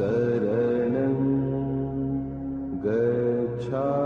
शरणं गच्छा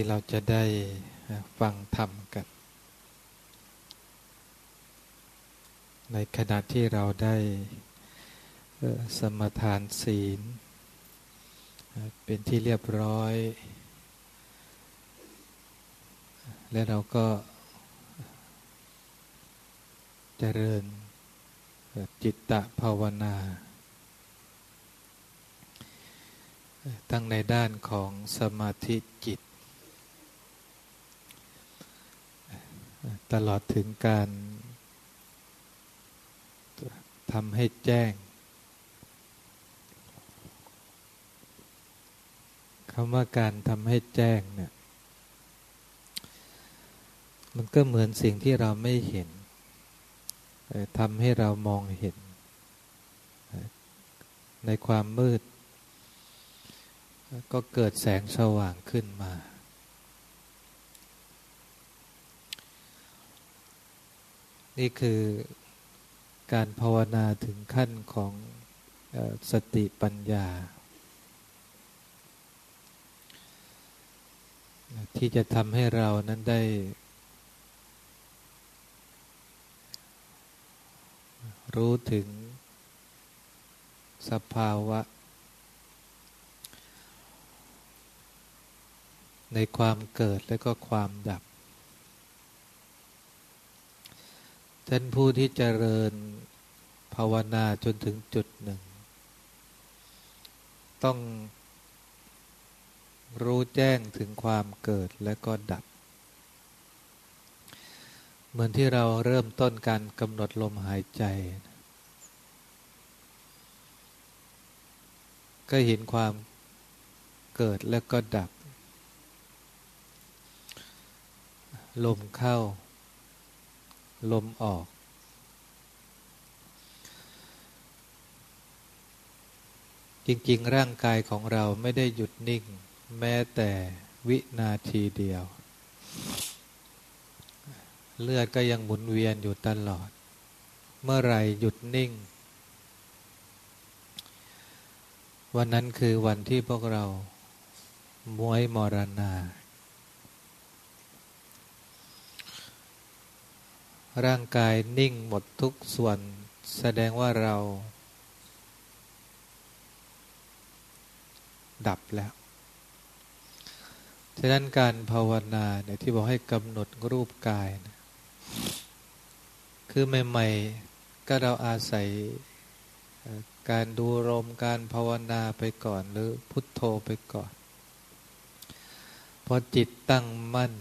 ที่เราจะได้ฟังธรรมกัน ในขณะที่เราได้สมทานศีล เป็นที่เรียบร้อย และเราก็เจริญจิตตภาวนา ทั้งในด้านของสมาธิจิต ตลอดถึงการทำให้แจ้งคำว่าการทำให้แจ้งเนี่ยมันก็เหมือนสิ่งที่เราไม่เห็นทำให้เรามองเห็น ในความมืด ก็เกิดแสงสว่างขึ้นมา นี่คือการภาวนาถึงขั้นของสติปัญญา ที่จะทำให้เรานั้นได้ รู้ถึงสภาวะ ในความเกิดและก็ความดับ ท่านผู้ที่เจริญภาวนาจนถึงจุดหนึ่ง ต้องรู้แจ้งถึงความเกิดและก็ดับ เหมือนที่เราเริ่มต้นการกำหนดลมหายใจ ก็เห็นความเกิดแล้วก็ดับ ลมเข้า ลมออก จริง ๆ ร่างกายของเราไม่ได้หยุดนิ่ง แม้แต่วินาทีเดียว เลือดก็ยังหมุนเวียนอยู่ตลอด เมื่อไรหยุดนิ่ง วันนั้นคือวันที่พวกเรามวยมรณา ร่างกายนิ่งหมดทุกส่วน แสดงว่าเรา ดับแล้ว ฉะนั้นการภาวนาเนี่ยที่บอกให้กำหนดรูปกายนะคือใหม่ ๆ ก็เราอาศัยการดูลมการภาวนาไปก่อน หรือพุทโธไปก่อน พอจิตตั้งมั่น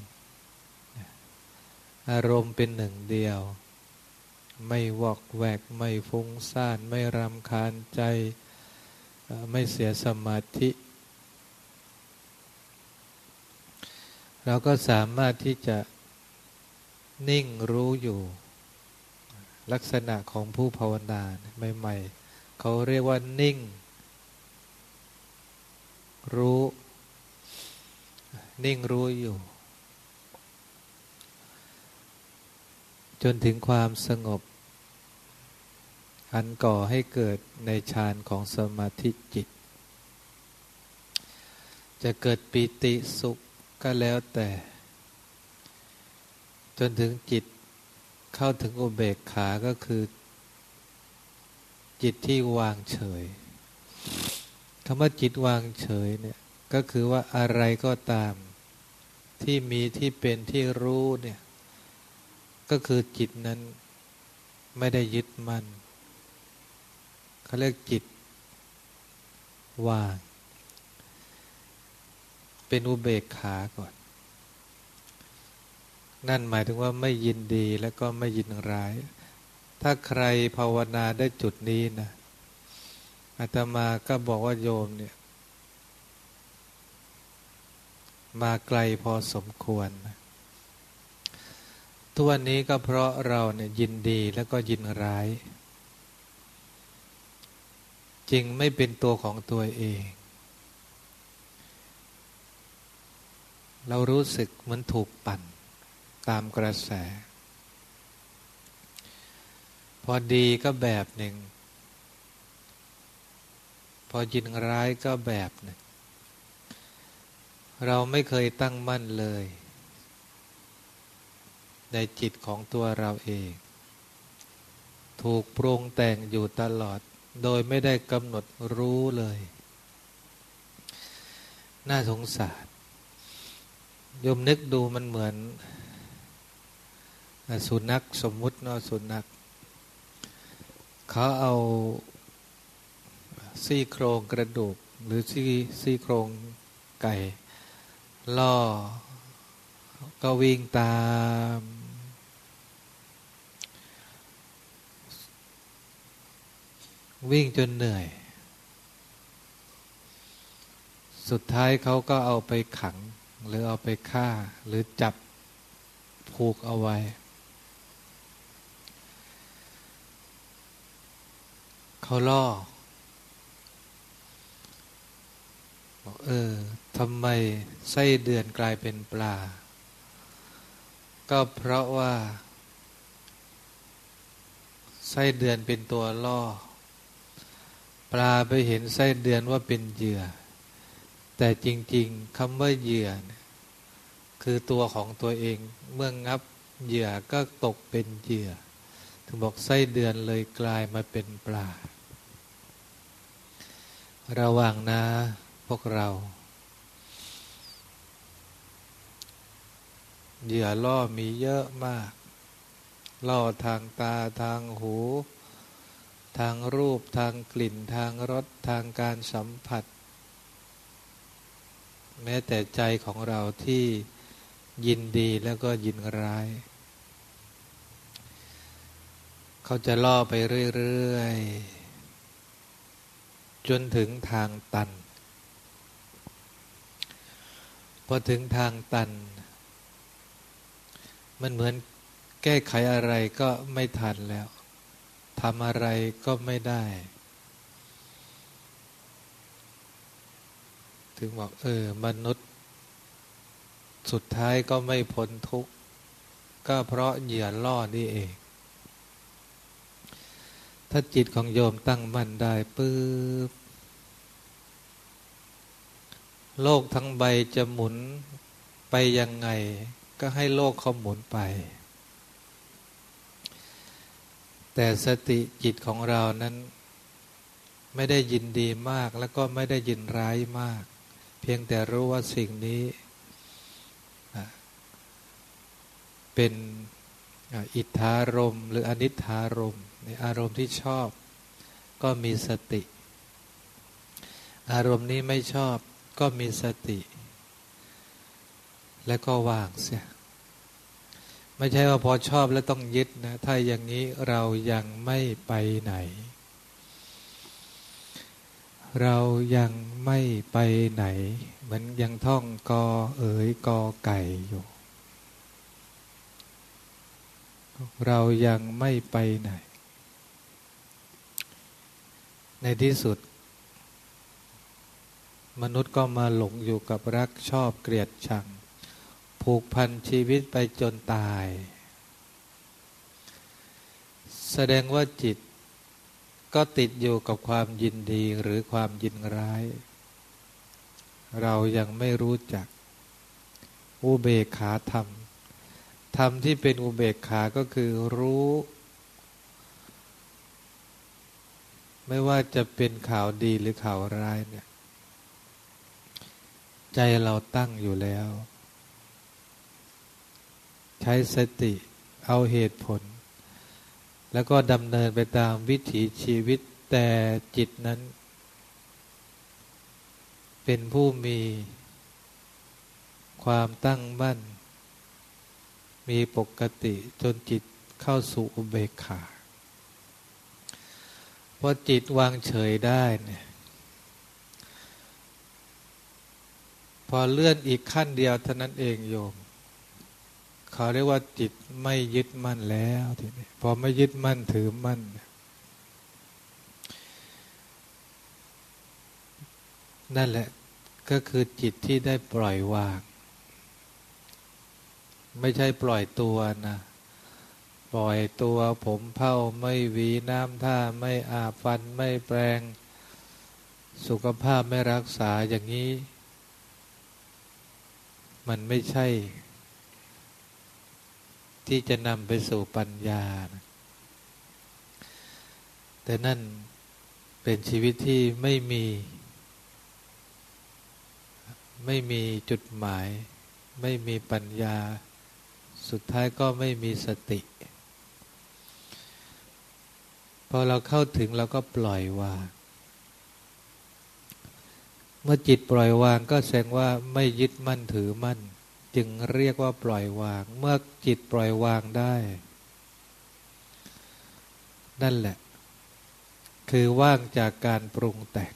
อารมณ์เป็นหนึ่งเดียว ไม่วอกแวก ไม่ฟุ้งซ่าน ไม่รำคาญใจ ไม่เสียสมาธิ เราก็สามารถที่จะนิ่งรู้อยู่ ลักษณะของผู้ภาวนาใหม่ๆเขาเรียกว่านิ่ง รู้ นิ่งรู้อยู่ จนถึงความสงบ อันก่อให้เกิดในฌานของสมาธิจิต จะเกิดปิติสุขก็แล้วแต่ จนถึงจิตเข้าถึงอุเบกขาก็คือ จิตที่วางเฉยคำว่าจิตวางเฉยเนี่ยก็คือว่าอะไรก็ตาม ที่มีที่เป็นที่รู้เนี่ย ก็คือจิตนั้นไม่ได้ยึดมัน่นเขาเรียกจิตว่างเป็นอุเบกขาก่อน นั่นหมายถึงว่าไม่ยินดีแล้วก็ไม่ยินร้าย ถ้าใครภาวนาได้จุดนี้นะอาตมาก็บอกว่าโยมเนี่ย มาไกลพอสมควรนะ ทุกวันนี้ก็เพราะเราเนี่ยยินดีแล้วก็ยินร้าย จริงไม่เป็นตัวของตัวเอง เรารู้สึกเหมือนถูกปั่นตามกระแส พอดีก็แบบหนึ่ง พอยินร้ายก็แบบหนึ่ง เราไม่เคยตั้งมั่นเลย ในจิตของตัวเราเอง ถูกปรุงแต่งอยู่ตลอด โดยไม่ได้กำหนดรู้เลย น่าสงสารยมนึกดูมันเหมือน สุนัขสมมุติเนาะสุนัขเขาเอาซี่โครงกระดูก หรือซี่ซี่โครงไก่ ล่อ ก็วิ่งตาม วิ่งจนเหนื่อย สุดท้ายเขาก็เอาไปขัง หรือเอาไปฆ่า หรือจับผูกเอาไว้ เขาล่อบอกเออทำไมไส้เดือนกลายเป็นปลา ก็เพราะว่า ไส้เดือนเป็นตัวล่อ ปลาไปเห็นไส้เดือนว่าเป็นเหยื่อ แต่จริง ๆคำว่าเหยื่อ คือตัวของตัวเอง เมื่องับเหยื่อก็ตกเป็นเหยื่อ ถึงบอกไส้เดือนเลยกลายมาเป็นปลา ระวังนะพวกเรา เหยื่อล่อมีเยอะมาก ล่อทางตาทางหู ทางรูปทางกลิ่นทางรสทางการสัมผัส แม้แต่ใจของเราที่ยินดีแล้วก็ยินร้าย เขาจะล่อไปเรื่อยๆ จนถึงทางตัน พอถึงทางตัน มันเหมือนแก้ไขอะไรก็ไม่ทันแล้ว ทำอะไรก็ไม่ได้ ถึงบอกเออ มนุษย์ สุดท้ายก็ไม่พ้นทุกข์ ก็เพราะเหยื่อล่อนี่เอง ถ้าจิตของโยมตั้งมั่นได้ปื๊บโลกทั้งใบจะหมุนไปยังไง ก็ให้โลกเขาหมุนไป แต่สติจิตของเรานั้น ไม่ได้ยินดีมากแล้วก็ไม่ได้ยินร้ายมาก เพียงแต่รู้ว่าสิ่งนี้ เป็นอิทธารมหรืออนิธารมในอารมณ์ที่ชอบ ก็มีสติ อารมณ์นี้ไม่ชอบก็มีสติ และก็วางเสีย ไม่ใช่ว่าพอชอบแล้วต้องยึดนะ ถ้าอย่างนี้เรายังไม่ไปไหน เรายังไม่ไปไหน เหมือนยังท่องกอเอ๋ยกอไก่อยู่ เรายังไม่ไปไหน ในที่สุด มนุษย์ก็มาหลงอยู่กับรักชอบเกลียดชัง ผูกพันชีวิตไปจนตาย แสดงว่าจิตก็ติดอยู่กับความยินดีหรือความยินร้าย เรายังไม่รู้จัก อุเบกขาธรรม ธรรมที่เป็นอุเบกขาก็คือรู้ ไม่ว่าจะเป็นข่าวดีหรือข่าวร้ายเนี่ย ใจเราตั้งอยู่แล้ว ใช้สติเอาเหตุผล แล้วก็ดำเนินไปตามวิถีชีวิตแต่จิตนั้น เป็นผู้มีความตั้งมั่น มีปกติจนจิตเข้าสู่อุเบกขาพอจิตวางเฉยได้เนี่ยพอเลื่อนอีกขั้นเดียวเท่านั้นเองโยม เขาเรียกว่าจิตไม่ยึดมั่นแล้วทีนี้พอไม่ยึดมั่นถือมั่น นั่นแหละก็คือจิตที่ได้ปล่อยวาง ไม่ใช่ปล่อยตัวนะปล่อยตัวผมเผ้าไม่หวีน้ำท่าไม่อาบฟันไม่แปรงสุขภาพไม่รักษาอย่างนี้ มันไม่ใช่ ที่จะนำไปสู่ปัญญานะแต่นั่นเป็นชีวิตที่ไม่มี ไม่มีจุดหมาย ไม่มีปัญญา สุดท้ายก็ไม่มีสติ พอเราเข้าถึงเราก็ปล่อยวางเมื่อจิตปล่อยวางก็แสดงว่าไม่ยึดมั่นถือมั่น จึงเรียกว่าปล่อยวาง เมื่อจิตปล่อยวางได้ นั่นแหละ คือว่างจากการปรุงแต่ง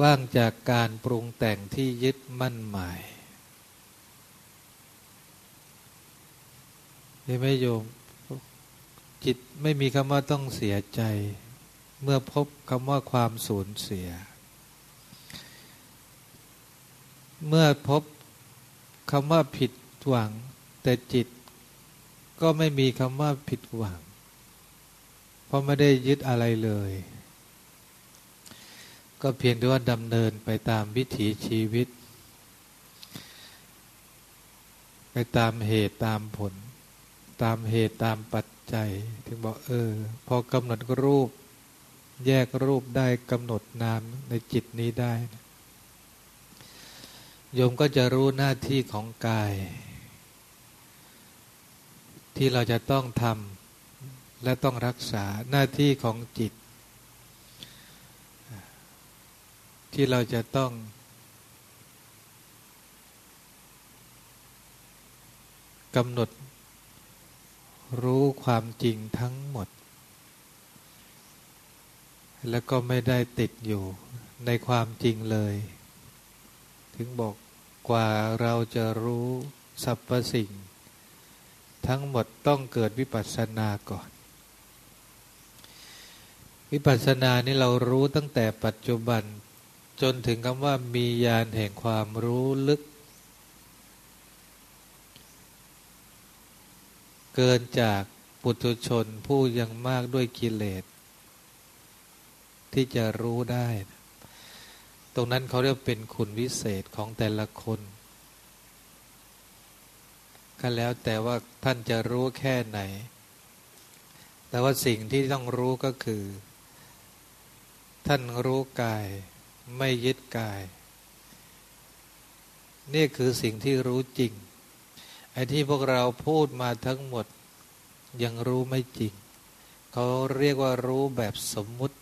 ว่างจากการปรุงแต่งที่ยึดมั่นหมายนี่ไม่โยม จิตไม่มีคำว่าต้องเสียใจ เมื่อพบคำว่าความสูญเสีย เมื่อพบคำว่าผิดหวัง แต่จิตก็ไม่มีคำว่าผิดหวัง เพราะไม่ได้ยึดอะไรเลย ก็เพียงแต่ว่าดำเนินไปตามวิถีชีวิต ไปตามเหตุตามผล ตามเหตุตามปัจจัย ถึงบอกเออ พอกำหนดรูป แยกรูปได้กำหนดนามในจิตนี้ได้ โยมก็จะรู้หน้าที่ของกาย ที่เราจะต้องทำและต้องรักษาหน้าที่ของจิต ที่เราจะต้องกำหนดรู้ความจริงทั้งหมด แล้วก็ไม่ได้ติดอยู่ในความจริงเลย ถึงบอก กว่าเราจะรู้สรรพสิ่ง ทั้งหมดต้องเกิดวิปัสสนาก่อน วิปัสสนานี่เรารู้ตั้งแต่ปัจจุบันจนถึงคำว่ามียานแห่งความรู้ลึก เกินจากปุถุชนผู้ยังมากด้วยกิเลสที่จะรู้ได้ ตรงนั้นเขาเรียกเป็นคุณวิเศษของแต่ละคนก็แล้วแต่ว่าท่านจะรู้แค่ไหน แต่ว่าสิ่งที่ต้องรู้ก็คือ ท่านรู้กายไม่ยึดกาย นี่คือสิ่งที่รู้จริง ไอ้ที่พวกเราพูดมาทั้งหมดยังรู้ไม่จริง เขาเรียกว่ารู้แบบสมมุติ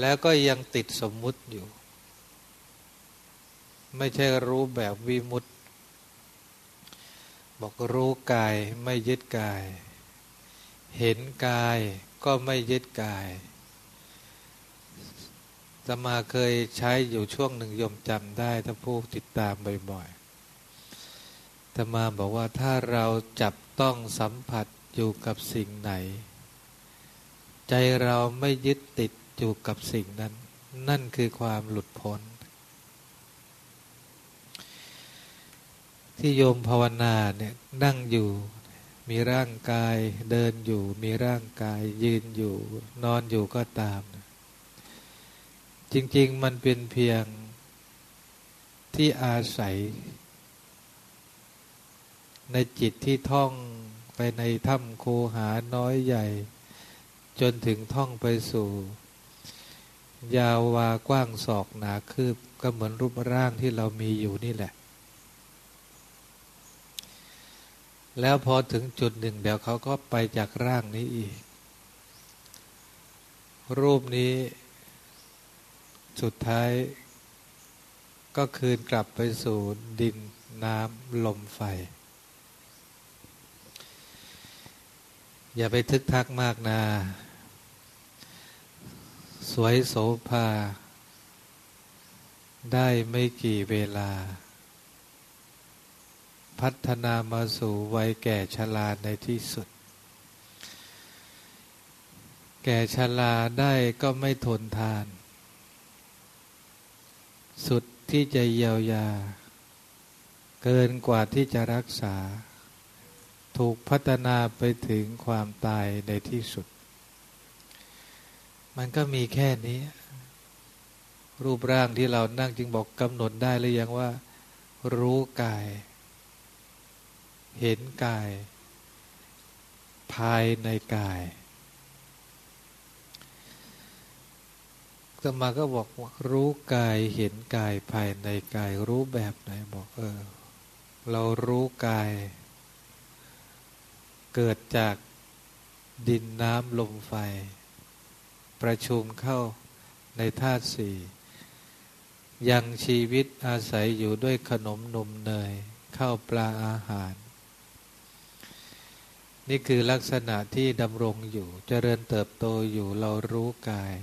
แล้วก็ยังติดสมมุติอยู่ ไม่ใช่รู้แบบวิมุตติ บอกรู้กายไม่ยึดกาย เห็นกายก็ไม่ยึดกายจะมาเคยใช้อยู่ช่วงหนึ่งยมจำได้ถ้าผู้ติดตามบ่อยธรรมาบอกว่าถ้าเราจับต้องสัมผัสอยู่กับสิ่งไหน ใจเราไม่ยึดติด อยู่กับสิ่งนั้น นั่นคือความหลุดพ้น ที่โยมภาวนาเนี่ยนั่งอยู่มีร่างกายเดินอยู่ มีร่างกายยืนอยู่ นอนอยู่ก็ตาม จริง ๆ มันเป็นเพียงที่อาศัย ในจิตที่ท่องไปในถ้ำโคหาน้อยใหญ่ จนถึงท่องไปสู่ ยาววากว้างศอกหนาคืบ ก็เหมือนรูปร่างที่เรามีอยู่นี่แหละ แล้วพอถึงจุดหนึ่ง เดี๋ยวเขาก็ไปจากร่างนี้อีก รูปนี้ สุดท้าย ก็คืนกลับไปสู่ดินน้ำลมไฟ อย่าไปทึกทักมากนา สวยโสภา ได้ไม่กี่เวลา พัฒนามาสู่วัยแก่ชราในที่สุด แก่ชราได้ก็ไม่ทนทาน สุดที่จะเยียวยา เกินกว่าที่จะรักษา ถูกพัฒนาไปถึงความตายในที่สุด มันก็มีแค่นี้ รูปร่างที่เรานั่งจึงบอกกำหนดได้หรือยังว่า รู้กาย เห็นกาย ภายในกายตมาก็บอกรู้กายเห็นกายภายในกาย รู้แบบไหนบอกเออ เรารู้กาย เกิดจากดินน้ำลมไฟ ประชุมเข้าในธาตุสี่ยังชีวิตอาศัยอยู่ด้วยขนมนมเนยข้าวปลาอาหาร นี่คือลักษณะที่ดำรงอยู่เจริญเติบโตอยู่เรารู้กาย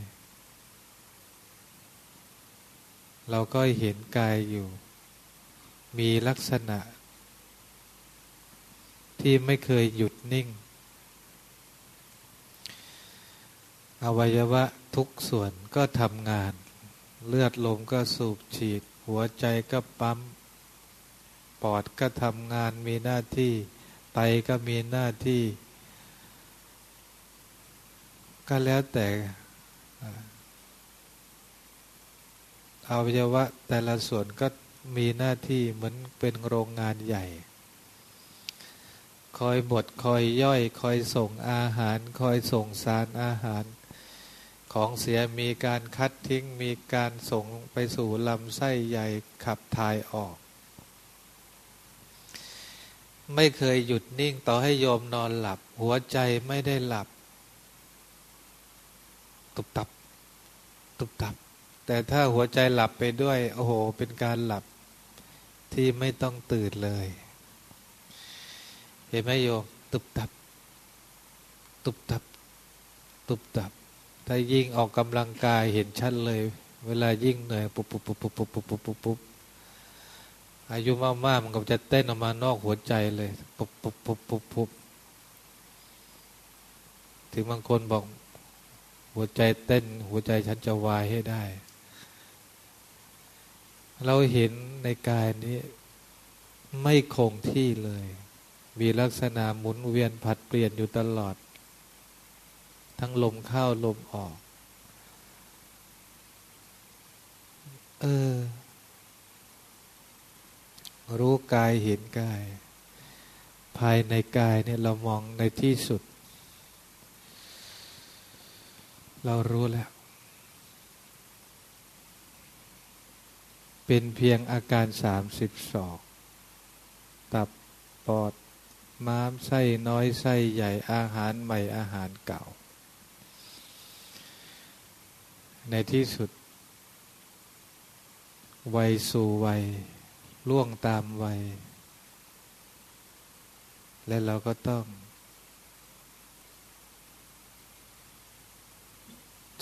เราก็เห็นกายอยู่ มีลักษณะที่ไม่เคยหยุดนิ่ง อวัยวะทุกส่วนก็ทำงาน เลือดลมก็สูบฉีด หัวใจก็ปั๊ม ปอดก็ทำงานมีหน้าที่ ไตก็มีหน้าที่ ก็แล้วแต่อวัยวะแต่ละส่วนก็มีหน้าที่เหมือนเป็นโรงงานใหญ่ คอยบดคอยย่อย คอยส่งอาหาร คอยส่งสารอาหาร ของเสียมีการคัดทิ้งมีการส่งไปสู่ลำไส้ใหญ่ขับถ่ายออก ไม่เคยหยุดนิ่งต่อให้โยมนอนหลับ หัวใจไม่ได้หลับ ตุบตับ ตุบตับ แต่ถ้าหัวใจหลับไปด้วย โอ้โห เป็นการหลับที่ไม่ต้องตื่นเลย เห็นไหมโยม ตุบตับ ตุบตับ ตุบตับ ถ้ายิ่งออกกำลังกายเห็นชัดเลย เวลายิ่งเหนื่อยปุ๊บปุ๊บปุ๊บปุ๊บปุ๊บปุ๊บปุ๊บปุ๊บอายุมากๆมันก็จะเต้นออกมานอกหัวใจเลยปุ๊บปุ๊บปุ๊บปุ๊บปุ๊บถึงบางคนบอกหัวใจเต้น หัวใจฉันจะวายให้ได้ เราเห็นในกายนี้ ไม่คงที่เลย มีลักษณะหมุนเวียนผัดเปลี่ยนอยู่ตลอด ทั้งลมเข้าลมออก เออ รู้กายเห็นกาย ภายในกายเนี่ยเรามองในที่สุด เรารู้แล้ว เป็นเพียงอาการสามสิบสองตับปอดม้ามไส้น้อยไส้ใหญ่อาหารใหม่อาหารเก่า ในที่สุด วัยสู่วัยล่วงตามวัย และเราก็ต้อง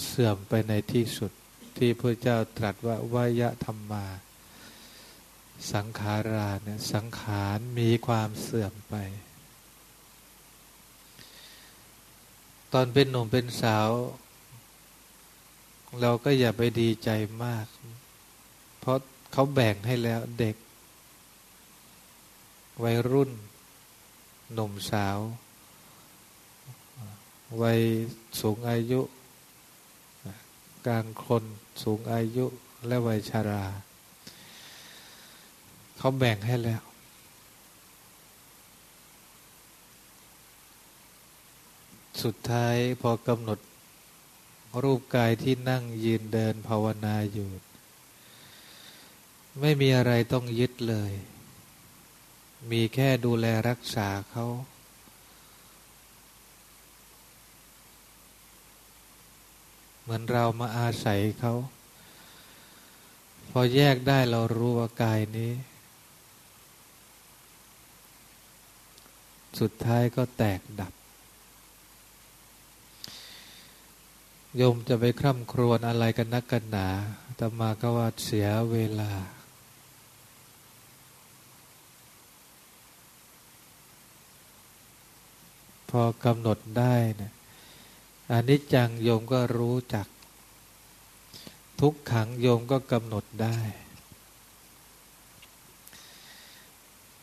เสื่อมไปในที่สุดที่พระเจ้าตรัสว่าวายะธรรมมา สังขาราเนี่ยสังขารมีความเสื่อมไป ตอนเป็นหนุ่มเป็นสาว เราก็อย่าไปดีใจมาก เพราะเขาแบ่งให้แล้วเด็ก วัยรุ่น หนุ่มสาว วัยสูงอายุ กลางคนสูงอายุและวัยชารา เขาแบ่งให้แล้ว สุดท้ายพอกำหนด รูปกายที่นั่งยืนเดินภาวนาอยู่ ไม่มีอะไรต้องยึดเลย มีแค่ดูแลรักษาเขาเหมือนเรามาอาศัยเขา พอแยกได้เรารู้ว่ากายนี้ สุดท้ายก็แตกดับ โยมจะไปคร่ำครวญอะไรกันนักกันหนาแต่มาก็ว่าเสียเวลา พอกำหนดได้นะอันนี้จังโยมก็รู้จัก ทุกขังโยมก็กำหนดได้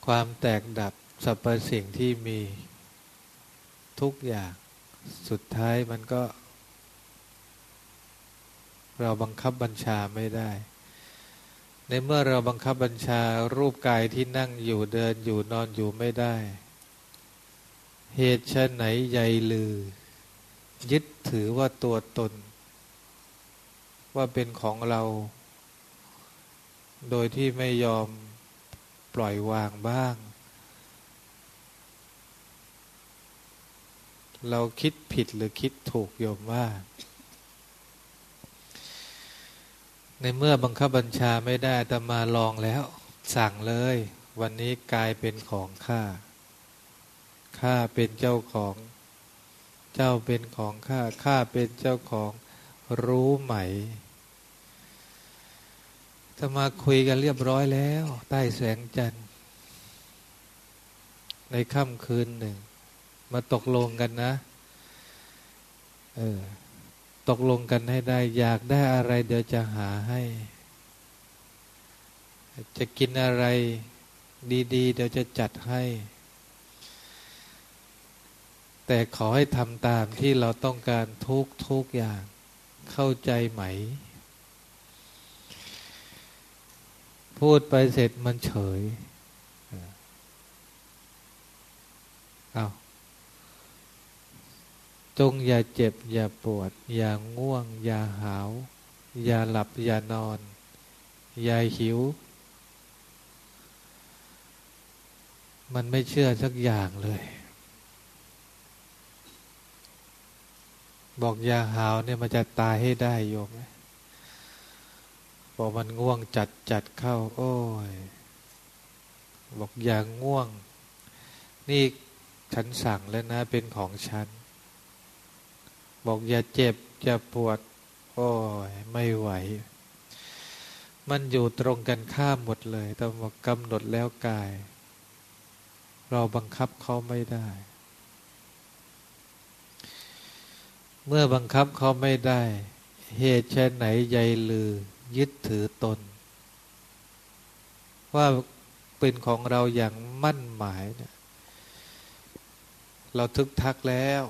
ความแตกดับสรรพสิ่งที่มีทุกอย่าง สุดท้ายมันก็ เราบังคับบัญชาไม่ได้ ในเมื่อเราบังคับบัญชารูปกายที่นั่งอยู่เดินอยู่นอนอยู่ไม่ได้ เหตุชะไหนใหญ่ลือ ยึดถือว่าตัวตน ว่าเป็นของเรา โดยที่ไม่ยอมปล่อยวางบ้างเราคิดผิดหรือคิดถูกโยมว่า ในเมื่อบังคับบัญชาไม่ได้แต่มาลองแล้ว สั่งเลย วันนี้กลายเป็นของข้าข้าเป็นเจ้าของ เจ้าเป็นของข้าข้าเป็นเจ้าของรู้ไหมจะมาคุยกันเรียบร้อยแล้ว ใต้แสงจันทร์ ในค่ำคืนหนึ่ง มาตกลงกันนะ เออ ตกลงกันให้ได้ อยากได้อะไร เดี๋ยวจะหาให้ จะกินอะไรดีๆ เดี๋ยวจะจัดให้ แต่ขอให้ทำตามที่เราต้องการทุกทุกอย่างเข้าใจไหม พูดไปเสร็จมันเฉยอา้าว จงอย่าเจ็บ อย่าปวด อย่าง่วง อย่าหาว อย่าหลับ อย่านอน อย่าหิว มันไม่เชื่อสักอย่างเลย บอกอย่าหาวเนี่ยมันจะตายให้ได้โยมไหมบอกมันง่วงจัดจัดเข้า โอ้ย บอกอย่างง่วง นี่ฉันสั่งแล้วนะเป็นของฉัน บอกอย่าเจ็บอย่าปวด โอ้ยไม่ไหว มันอยู่ตรงกันข้ามหมดเลยแต่บอกกำหนดแล้วกาย เราบังคับเขาไม่ได้ เมื่อบังคับเขาไม่ได้ เหตุเช่นไหนใยลือ ยึดถือตน ว่าเป็นของเราอย่างมั่นหมายเนี่ยเราทึกทักแล้ว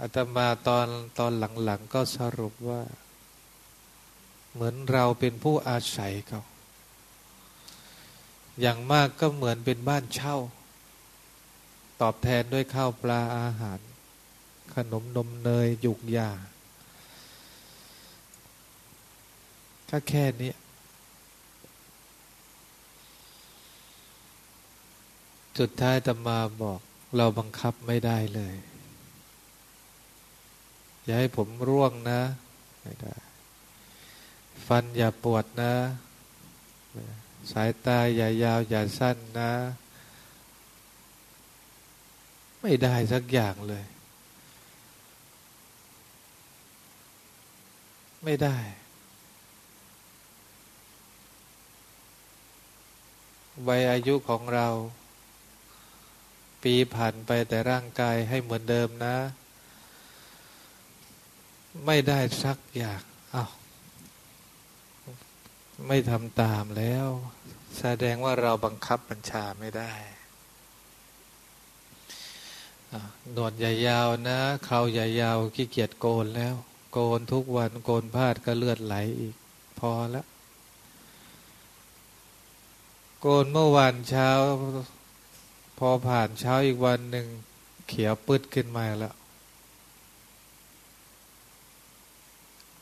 อาตมาตอนตอนหลังๆก็สรุปว่า เหมือนเราเป็นผู้อาศัยเขา อย่างมากก็เหมือนเป็นบ้านเช่า ตอบแทนด้วยข้าวปลาอาหาร ขนมนมเนยหยุกยาก็แค่นี้สุดท้ายตมาบอกเราบังคับไม่ได้เลย อย่าให้ผมร่วงนะ ไม่ได้ ฟันอย่าปวดนะ สายตาอย่ายาว อย่าสั้นนะ ไม่ได้สักอย่างเลย ไม่ได้วัยอายุของเรา ปีผ่านไปแต่ร่างกายให้เหมือนเดิมนะ ไม่ได้สักอย่างอา้าวไม่ทำตามแล้ว แสดงว่าเราบังคับบัญชาไม่ได้หนวดใหญ่ยาวนะเขาใหญ่ยาวขี้เกียจโกนแล้ว โกนทุกวันโกนพลาดก็เลือดไหลอีก พอแล้วโกนเมื่อวานเช้า พอผ่านเช้าอีกวันหนึ่งเขียวปืดขึ้นมาแล้ว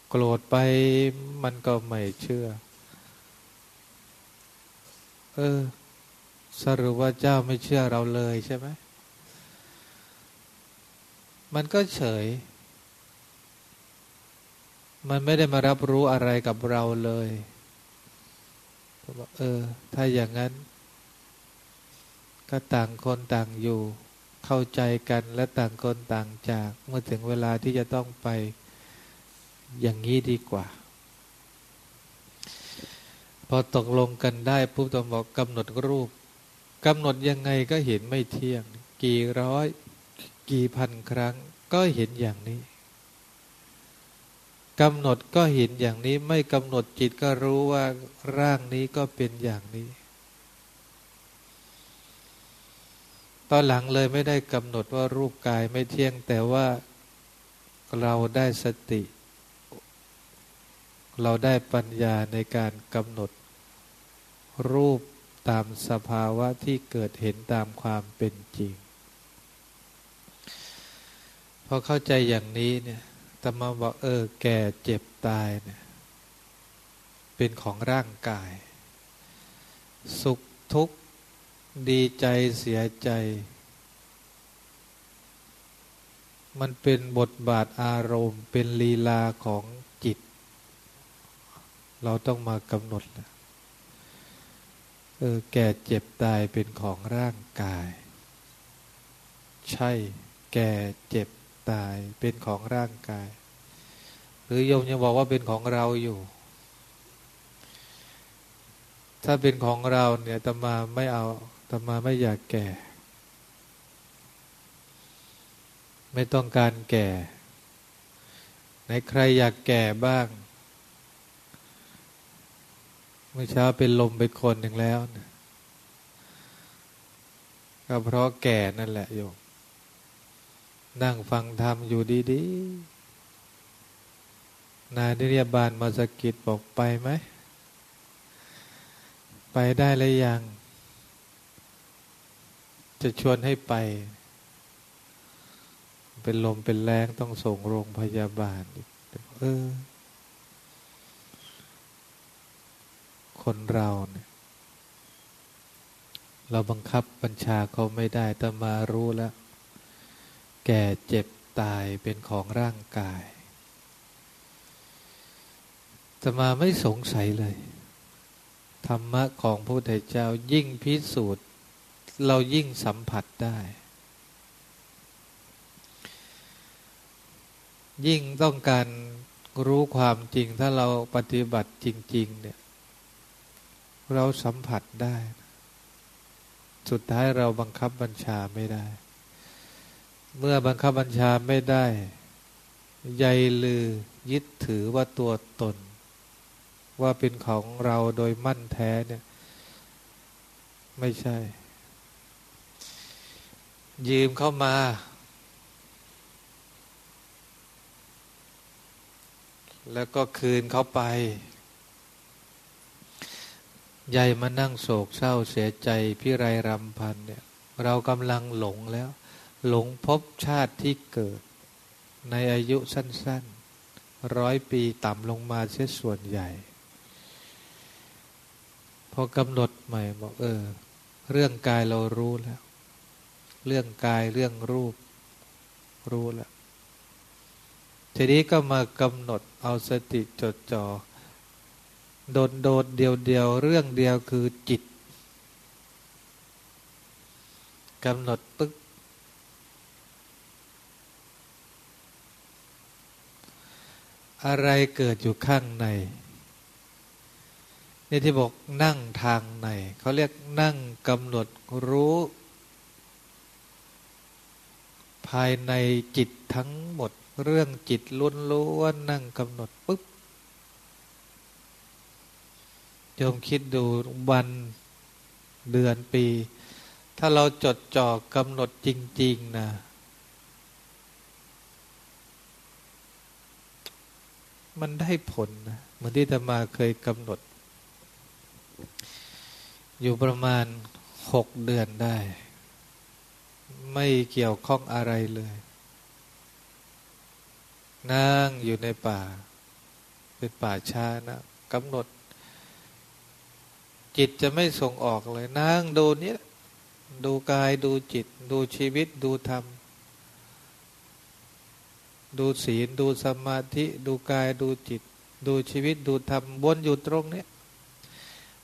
โกรธไปมันก็ไม่เชื่อ เออ สรุปว่าเจ้าไม่เชื่อเราเลยใช่ไหม มันก็เฉย มันไม่ได้มารับรู้อะไรกับเราเลยบอกเออ ถ้าอย่างนั้น ก็ต่างคนต่างอยู่ เข้าใจกันและต่างคนต่างจาก เมื่อถึงเวลาที่จะต้องไป อย่างนี้ดีกว่า พอตกลงกันได้ปุ๊บต้องบอกกำหนดรูปกำหนดยังไงก็เห็นไม่เที่ยง กี่ร้อย กี่พันครั้ง ก็เห็นอย่างนี้กำหนดก็เห็นอย่างนี้ ไม่กำหนดจิตก็รู้ว่าร่างนี้ก็เป็นอย่างนี้ ตอนหลังเลยไม่ได้กำหนดว่ารูปกายไม่เที่ยงแต่ว่าเราได้สติ เราได้ปัญญาในการกำหนด รูปตามสภาวะที่เกิดเห็นตามความเป็นจริง พอเข้าใจอย่างนี้เนี่ยตมาบอกเออแก่เจ็บตายเนี่ยเป็นของร่างกาย สุขทุกข์ดีใจเสียใจ มันเป็นบทบาทอารมณ์ เป็นลีลาของ เราต้องมากำหนดเออแก่เจ็บตายเป็นของร่างกาย ใช่แก่เจ็บตายเป็นของร่างกาย หรือโยมยังบอกว่าเป็นของเราอยู่ ถ้าเป็นของเราเนี่ยตมาไม่เอาตมาไม่อยากแก่ ไม่ต้องการแก่ไหนใครอยากแก่บ้าง มื่อเช้าเป็นลมไปคนหนึ่งแล้วก็เพราะแก่นั่นแหละโยมนั่งฟังธรรมอยู่ดีๆ นายนิยบาลมาสกิดบอกไปไหม ไปได้เลยยัง จะชวนให้ไป เป็นลมเป็นแรงต้องส่งโรงพยาบาล เออ คนเราเนี่ยเราบังคับบัญชาเขาไม่ได้แต่มารู้แล้ว แก่เจ็บตายเป็นของร่างกายจะมาไม่สงสัยเลย ธรรมะของพระพุทธเจ้ายิ่งพิสูจน์ เรายิ่งสัมผัสได้ ยิ่งต้องการรู้ความจริงถ้าเราปฏิบัติจริง ๆ เนี่ย เราสัมผัสได้ สุดท้ายเราบังคับบัญชาไม่ได้ เมื่อบังคับบัญชาไม่ได้ ใยลือยึดถือว่าตัวตน ว่าเป็นของเราโดยมั่นแท้เนี่ย ไม่ใช่ ยืมเข้ามาแล้วก็คืนเขาไป ใหญ่มานั่งโศกเศร้าเสียใจพิไรรำพันเนี่ย เรากำลังหลงแล้ว หลงพบชาติที่เกิด ในอายุสั้น ๆ ร้อยปีต่ำลงมาเสียส่วนใหญ่ พอกำหนดใหม่บอกเออ เรื่องกายเรารู้แล้ว เรื่องกายเรื่องรูป รู้แล้วทีนี้ก็มากำหนดเอาสติจดจ่อ โดดโดดเดียวเดียวเรื่องเดียวคือจิตกำหนดปึ๊กอะไรเกิดอยู่ข้างใน นี่ที่บอกนั่งทางในเขาเรียกนั่งกำหนดรู้ ภายในจิตทั้งหมด เรื่องจิตล้วนล้วนนั่งกำหนดปุ๊บ โยมคิดดูวันเดือนปี ถ้าเราจดจ่อกำหนดจริง ๆ นะมันได้ผลนะเหมือนที่ธรรมาเคยกำหนด อยู่ประมาณหกเดือนได้ ไม่เกี่ยวข้องอะไรเลย นั่งอยู่ในป่า เป็นป่าช้านะกำหนด จิตจะไม่ส่งออกเลยนั่งดูนี้ดูกายดูจิต ดูชีวิตดูธรรม ดูศีลดูสมาธิ ดูกายดูจิต ดูชีวิตดูธรรมวนอยู่ตรงนี้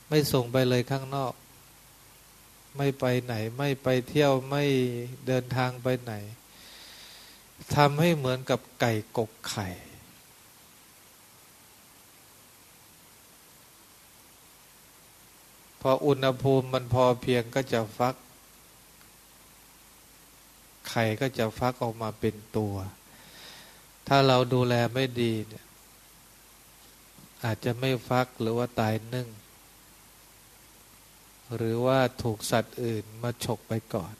ไม่ส่งไปเลยข้างนอก ไม่ไปไหน ไม่ไปเที่ยวไม่เดินทางไปไหนทำให้เหมือนกับไก่กกไข่ พ ออุณหภูมิมันพอเพียงก็จะฟัก ไข่ก็จะฟักออกมาเป็นตัว ถ้าเราดูแลไม่ดีเนี่ยอาจจะไม่ฟักหรือว่าตายนึ่ง หรือว่าถูกสัตว์อื่นมาฉกไปก่อน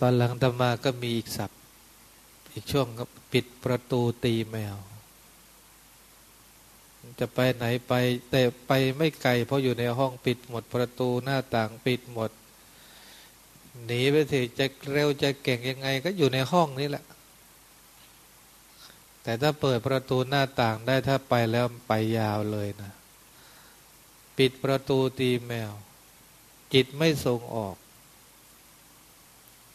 ตอนหลังตมาก็มีอีกสับอีกช่วงก็ปิดประตูตีแมว จะไปไหนไป แต่ไปไม่ไกลเพราะอยู่ในห้องปิดหมดประตูหน้าต่างปิดหมด หนีไปสิจะเร็วจะเก่งยังไง ก็อยู่ในห้องนี้แหละ แต่ถ้าเปิดประตูหน้าต่างได้ถ้าไปแล้วไปยาวเลยนะ ปิดประตูตีแมว จิตไม่ส่งออก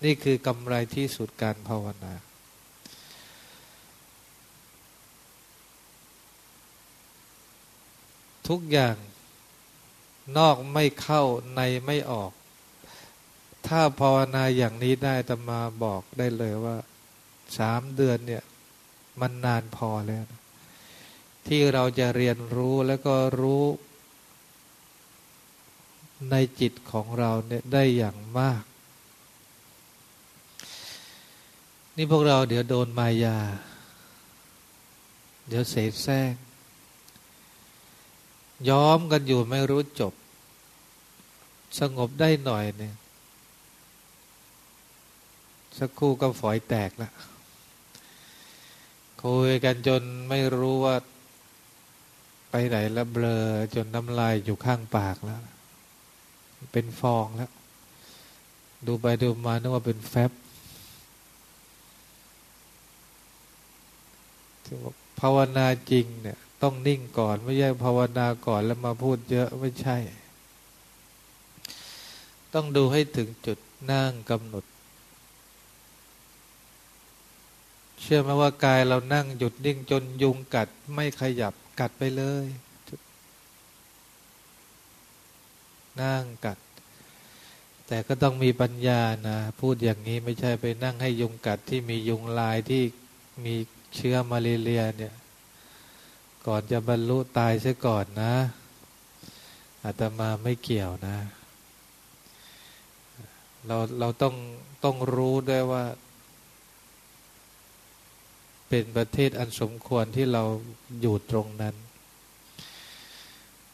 นี่คือกำไรที่สุดการภาวนา ทุกอย่างนอกไม่เข้าในไม่ออก ถ้าภาวนาอย่างนี้ได้ตมาบอกได้เลยว่าสามเดือนเนี่ย มันนานพอแล้วที่เราจะเรียนรู้แล้วก็รู้ในจิตของเราเนี่ยได้อย่างมาก นี่พวกเราเดี๋ยวโดนมายา เดี๋ยวเสแสร้ง ย้อมกันอยู่ไม่รู้จบ สงบได้หน่อยหนึ่งสักครู่ก็ฝอยแตกละคุยกันจนไม่รู้ว่า ไปไหนแล้วเบลอจนน้ำลายอยู่ข้างปากแล้ว เป็นฟองแล้ว ดูไปดูมานึกว่าเป็นแฟบถึงภาวนาจริงเนี่ย ต้องนิ่งก่อน ไม่ใช่ภาวนาก่อนแล้วมาพูดเยอะไม่ใช่ ต้องดูให้ถึงจุดนั่งกำหนด เชื่อไหมว่ากายเรานั่งหยุดนิ่งจนยุงกัดไม่ขยับกัดไปเลย นั่งกัด แต่ก็ต้องมีปัญญานะ พูดอย่างนี้ไม่ใช่ไปนั่งให้ยุงกัดที่มียุงลายที่มีเชื้อมาเรียเนี่ย ก่อนจะบรรลุตายซะก่อนนะอาตมาไม่เกี่ยวนะ เราเราต้องต้องรู้ด้วยว่า เป็นประเทศอันสมควรที่เราอยู่ตรงนั้น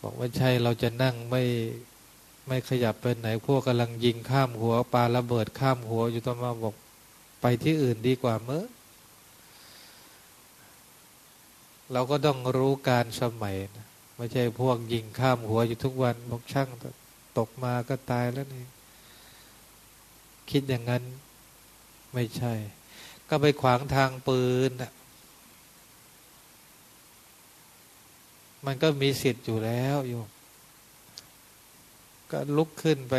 บอกว่าใช่เราจะนั่งไม่ไม่ขยับไปไหนพวกกำลังยิงข้ามหัวปาระเบิดข้ามหัวอยู่ตอมาบอกไปที่อื่นดีกว่าเมื่อ เราก็ต้องรู้การสมัยนะไม่ใช่พวกยิงข้ามหัวอยู่ทุกวันบอกช่างตกมาก็ตายแล้วนี่คิดอย่างนั้นไม่ใช่ ก็ไปขวางทางปืนมันก็มีสิทธิ์อยู่แล้วโยมก็ลุกขึ้นไป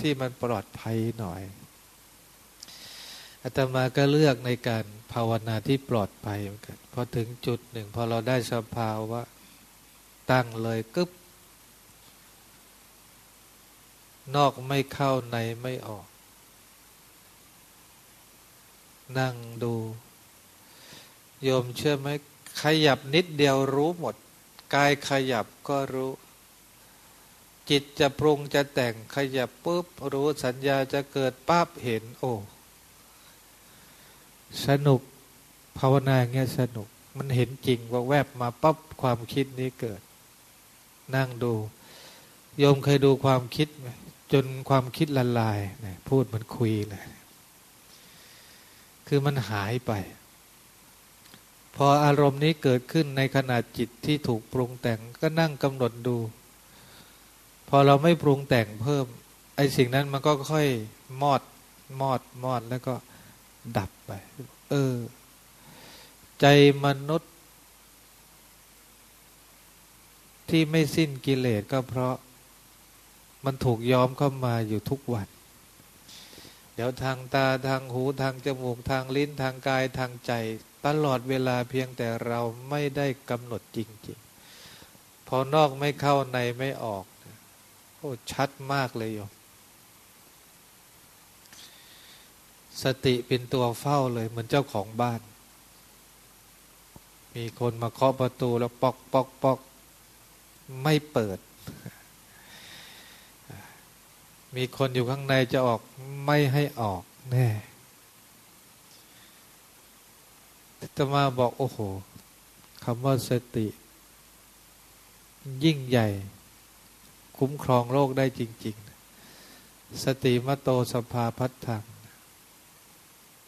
ที่มันปลอดภัยหน่อย อาตมาก็เลือกในการภาวนาที่ปลอดภัยเหมือนกันพอถึงจุดหนึ่งพอเราได้สภาวะตั้งเลยกึ๊บนอกไม่เข้าในไม่ออก นั่งดูโยมเชื่อไหมขยับนิดเดียวรู้หมด กายขยับก็รู้ จิตจะปรุงจะแต่งขยับปุ๊บรู้สัญญาจะเกิดปั๊บเห็นโอ้ สนุกภาวนาอย่างเงี้ยสนุก มันเห็นจริงว่าแวบมาปั๊บความคิดนี้เกิด นั่งดูโยมเคยดูความคิดไหมจนความคิดละลายนะพูดมันคุยเลยคือมันหายไป พออารมณ์นี้เกิดขึ้นในขณะจิตที่ถูกปรุงแต่งก็นั่งกำหนดดู พอเราไม่ปรุงแต่งเพิ่ม ไอ้สิ่งนั้นมันก็ค่อยมอดมอดมอดแล้วก็ดับ ไป เออ ใจมนุษย์ ที่ไม่สิ้นกิเลสก็เพราะมันถูกย้อมเข้ามาอยู่ทุกวัน เดี๋ยวทางตาทางหูทางจมูกทางลิ้นทางกายทางใจ ตลอดเวลาเพียงแต่เราไม่ได้กำหนดจริง ๆ พอนอกไม่เข้าในไม่ออก โอ้ชัดมากเลยโยม สติเป็นตัวเฝ้าเลยเหมือนเจ้าของบ้าน มีคนมาเคาะประตูแล้วปอกปอกปอกไม่เปิด มีคนอยู่ข้างในจะออกไม่ให้ออกแน่จะมาบอกโอ้โหคำว่าสติ ยิ่งใหญ่ คุ้มครองโลกได้จริง ๆ สติมโตสภาพัฒถัง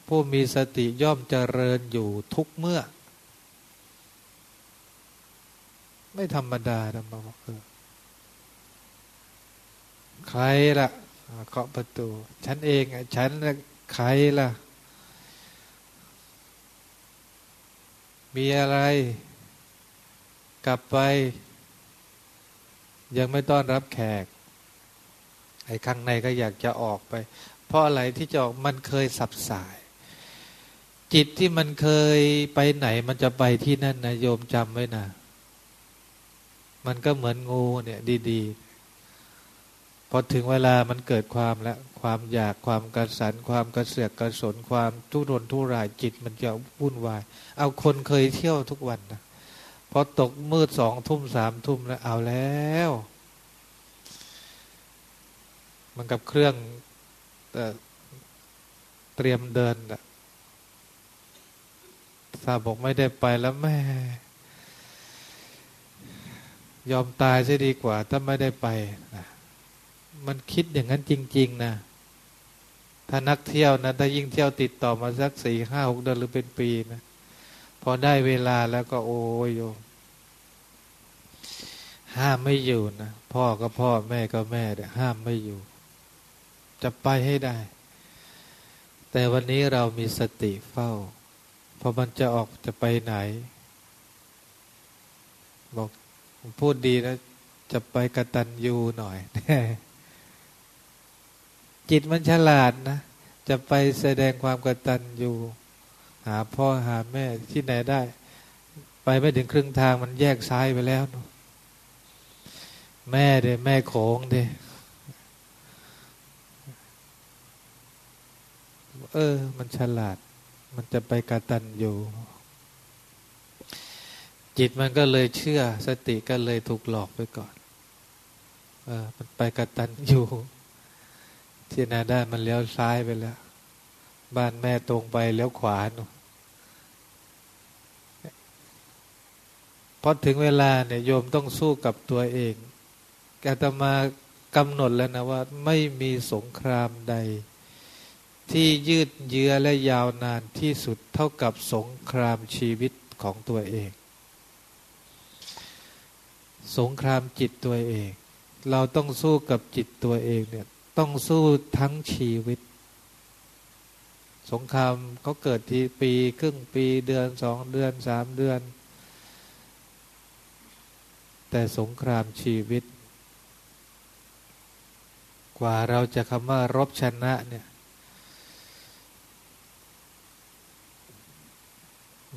ผู้มีสติย่อมเจริญอยู่ทุกเมื่อ ไม่ธรรมดาธรรมบอกเออใครละ่ะเคาะประตู ฉันเองอะฉันใครละ่ะ มีอะไร กลับไป ยังไม่ต้อนรับแขก ไอ้ข้างในก็อยากจะออกไป เพราะอะไรที่จะออกมันเคยสับสาย จิตที่มันเคยไปไหน มันจะไปที่นั่นนะโยมจำไว้นะมันก็เหมือนงูเนี่ยดีๆพอถึงเวลามันเกิดความแล้วความอยากความกระสัน ความกระเสือกกระสนความทุรนทุรายจิตมันจะวุ่นวาย เอาคนเคยเที่ยวทุกวันนะพอตกมืดสองทุ่มสามทุ่มแล้วเอาแล้ว มันกับเครื่องเตรียมเดินอะ ถ้าบอกไม่ได้ไปแล้วแม่ยอมตายซะดีกว่า ถ้าไม่ได้ไปนะมันคิดอย่างนั้นจริง ๆ นะ ถ้านักเที่ยวนะ ถ้ายิ่งเที่ยวติดต่อมาสักสี่ห้าหกเดือนหรือเป็นปีนะ พอได้เวลาแล้วก็โอ้ยโยห้ามไม่อยู่นะ พ่อก็พ่อแม่ก็แม่แต่ห้ามไม่อยู่ จะไปให้ได้ แต่วันนี้เรามีสติเฝ้า พอมันจะออกจะไปไหน บอกพูดดีนะจะไปกระตันยูหน่อย จิตมันฉลาดนะ จะไปแสดงความกระตันยูหาพ่อหาแม่ที่ไหนได้ ไปไม่ถึงครึ่งทางมันแยกซ้ายไปแล้ว แม่เดแม่โขงเดเออ มันฉลาด มันจะไปกาตันอยู่จิตมันก็เลยเชื่อสติก็เลยถูกหลอกไปก่อนเออมันไปกาตันอยู่ที่นาได้มันเลี้ยวซ้ายไปแล้ว บ้านแม่ตรงไปเลี้ยวขวาหนูพอถึงเวลาเนี่ยโยมต้องสู้กับตัวเองอาตมากำหนดแล้วนะว่า ไม่มีสงครามใด ที่ยืดเยื้อและยาวนานที่สุดเท่ากับสงครามชีวิตของตัวเอง สงครามจิตตัวเอง เราต้องสู้กับจิตตัวเองเนี่ยต้องสู้ทั้งชีวิต สงครามเขาเกิดทีปีครึ่งปีเดือนสองเดือนสามเดือน แต่สงครามชีวิต กว่าเราจะคำว่ารบชนะเนี่ย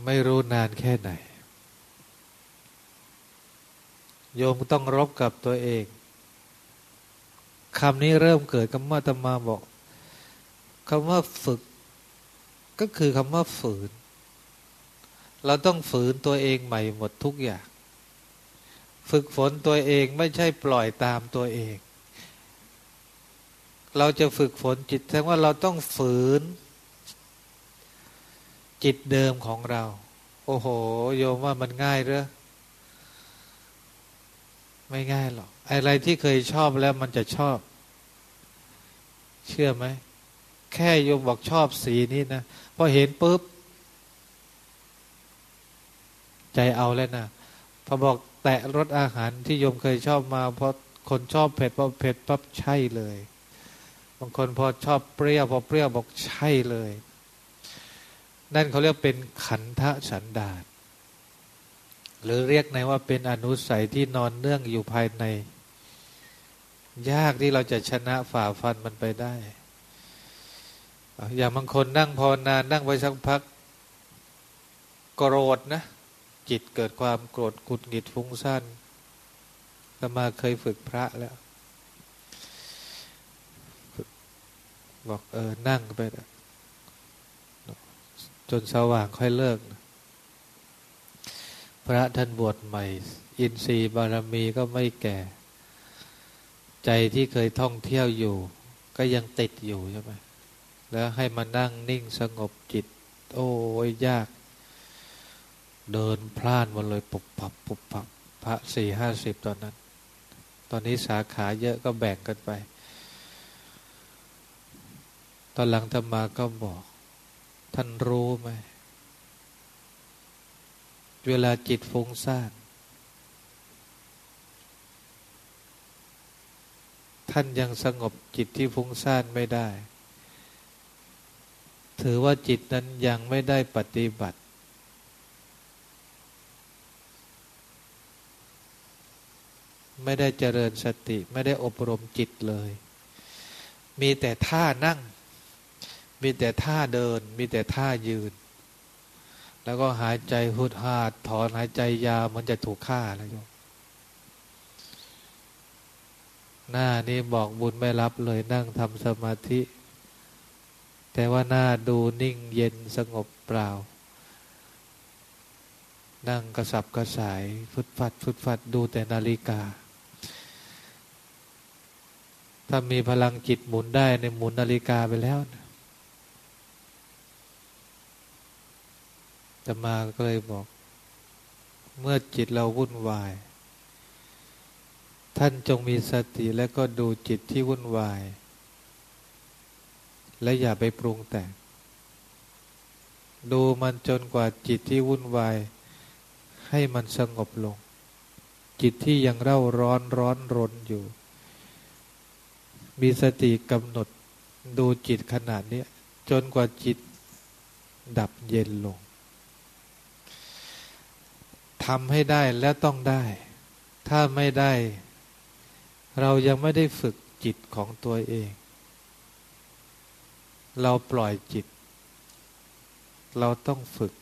ไม่รู้นานแค่ไหน โยมต้องรบกับตัวเองคำนี้เริ่มเกิดคำว่าตมาบอกคำว่าฝึก ก็คือคำว่าฝืน เราต้องฝืนตัวเองใหม่หมดทุกอย่าง ฝึกฝนตัวเองไม่ใช่ปล่อยตามตัวเอง เราจะฝึกฝนจิตแสดงว่าเราต้องฝืน จิตเดิมของเรา โอ้โห โยมว่ามันง่ายหรือไม่ง่ายหรอก อะไรที่เคยชอบแล้วมันจะชอบ เชื่อไหม แค่โยมบอกชอบสีนี้นะพอเห็นปุ๊บ ใจเอาแล้วนะพอบอกแตะรสอาหารที่โยมเคยชอบมาเพราะคนชอบเผ็ดพอเผ็ดปั๊บใช่เลย บางคนพอชอบเปรี้ยวพอเปรี้ยวบอกใช่เลย นั่นเขาเรียกเป็นขันธสันดาษหรือเรียกในว่าเป็นอนุสัยที่นอนเนื่องอยู่ภายใน ยากที่เราจะชนะฝ่าฟันมันไปได้ อย่างบางคนนั่งภาวนานนั่งไปสักพักโกรธนะ จิตเกิดความโกรธกุดหงิดฟุ้งซ่านก็มาเคยฝึกพระแล้ว บอกเออนั่งไป จนสว่างค่อยเลิก พระท่านบวชใหม่ อินทรีย์บารมีก็ไม่แก่ ใจที่เคยท่องเที่ยวอยู่ ก็ยังติดอยู่ใช่ไหมแล้วให้มานั่งนิ่งสงบจิต โอ้ยยาก เดินพลานมาเลยปุบปับปุบปับพระสี่ห้าสิบตอนนั้น ตอนนี้สาขาเยอะก็แบ่งกันไป ตอนหลังธรรมาก็บอก ท่านรู้ไหม เวลาจิตฟุ้งซ่าน ท่านยังสงบจิตที่ฟุ้งซ่านไม่ได้ ถือว่าจิตนั้นยังไม่ได้ปฏิบัติ ไม่ได้เจริญสติ ไม่ได้อบรมจิตเลย มีแต่ท่านั่ง มีแต่ท่าเดิน มีแต่ท่ายืน แล้วก็หายใจหุดหาดถอนหายใจยาวมันจะถูกฆ่าแล้วโยมหน้านี้บอกบุญไม่รับเลยนั่งทำสมาธิ แต่ว่าหน้าดูนิ่งเย็นสงบเปล่า นั่งกระสับกระสายฟุดฟัดฟุดฟัดดูแต่นาฬิกา ถ้ามีพลังจิตหมุนได้ในหมุนนาฬิกาไปแล้วนะ จะมาก็เลยบอก เมื่อจิตเราวุ่นวาย ท่านจงมีสติและก็ดูจิตที่วุ่นวาย และอย่าไปปรุงแต่งดูมันจนกว่าจิตที่วุ่นวาย ให้มันสงบลง จิตที่ยังเร่าร้อนร้อนรนอยู่ มีสติกำหนดดูจิตขนาดนี้จนกว่าจิตดับเย็นลง ทำให้ได้และต้องได้ ถ้าไม่ได้ เรายังไม่ได้ฝึกจิตของตัวเอง เราปล่อยจิต เราต้องฝึก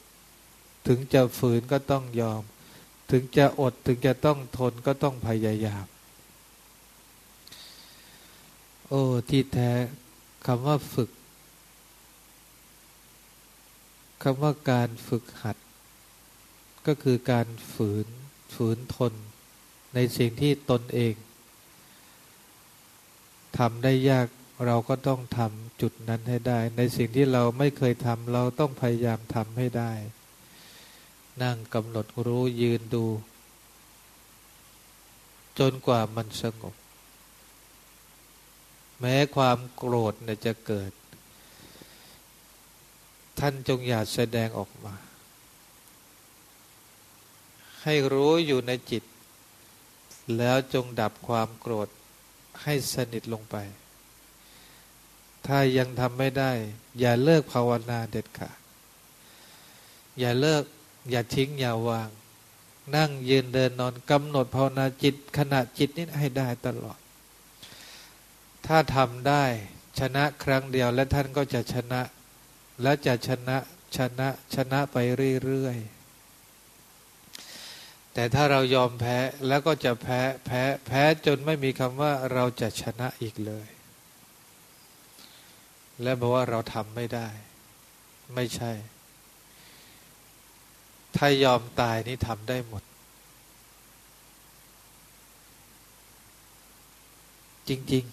ถึงจะฝืนก็ต้องยอม ถึงจะอดถึงจะต้องทนก็ต้องพยายาม โอ้ที่แท้คำว่าฝึกคำว่าการฝึกหัด ก็คือการฝืนฝืนทน ในสิ่งที่ตนเองทำได้ยากเราก็ต้องทำจุดนั้นให้ได้ ในสิ่งที่เราไม่เคยทำเราต้องพยายามทำให้ได้ นั่งกำหนดรู้ยืนดู จนกว่ามันสงบ แม้ความโกรธจะเกิด ท่านจงอย่าแสดงออกมา ให้รู้อยู่ในจิต แล้วจงดับความโกรธให้สนิทลงไป ถ้ายังทำไม่ได้ อย่าเลิกภาวนาเด็ดขาด อย่าเลิก อย่าทิ้ง อย่าวาง นั่งยืนเดินนอนกำหนดภาวนาจิต ขณะจิตนี้ให้ได้ตลอด ถ้าทำได้ชนะครั้งเดียวและท่านก็จะชนะ และจะชนะชนะชนะไปเรื่อยๆ แต่ถ้าเรายอมแพ้แล้วก็จะแพ้แพ้แพ้จนไม่มีคำว่าเราจะชนะอีกเลย และบอกว่าเราทำไม่ได้ ไม่ใช่ ถ้ายอมตายนี่ทำได้หมด จริง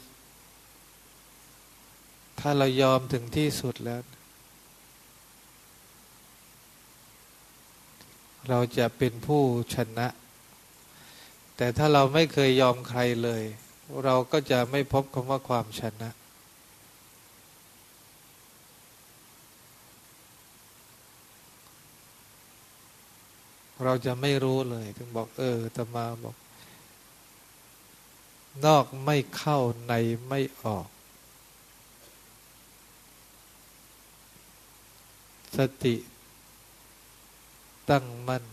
ๆ ถ้าเรายอมถึงที่สุดแล้ว เราจะเป็นผู้ชนะ แต่ถ้าเราไม่เคยยอมใครเลย เราก็จะไม่พบคำว่าความชนะเราจะไม่รู้เลย ถึงบอกเออตมาบอก นอกไม่เข้าในไม่ออก สติ ตั้งมั่น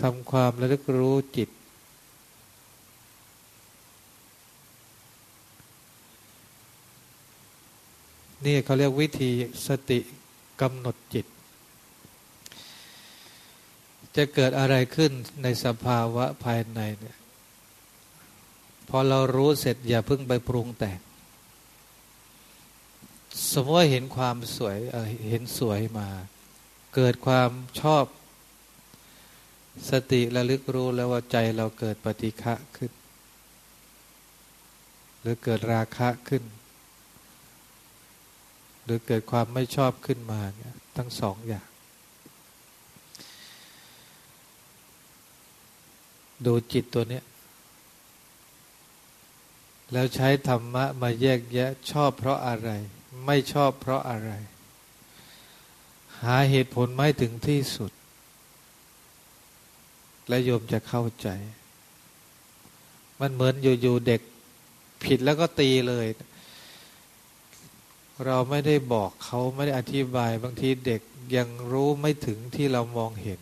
ทำความระลึกรู้จิต นี่เขาเรียกวิธีสติกำหนดจิต จะเกิดอะไรขึ้นในสภาวะภายในเนี่ยพอเรารู้เสร็จอย่าเพิ่งไปปรุงแต่ง สมมติว่าเห็นความสวยเเห็นสวยมา เกิดความชอบ สติระลึกรู้แล้วว่าใจเราเกิดปฏิฆะขึ้น หรือเกิดราคะขึ้น หรือเกิดความไม่ชอบขึ้นมาเนี่ยทั้งสองอย่าง ดูจิตตัวเนี้ยแล้วใช้ธรรมะมาแยกแยะชอบเพราะอะไร ไม่ชอบเพราะอะไร หาเหตุผลไม่ถึงที่สุด และโยมจะเข้าใจ มันเหมือนอยู่ๆเด็กผิดแล้วก็ตีเลย เราไม่ได้บอกเขาไม่ได้อธิบาย บางทีเด็กยังรู้ไม่ถึงที่เรามองเห็น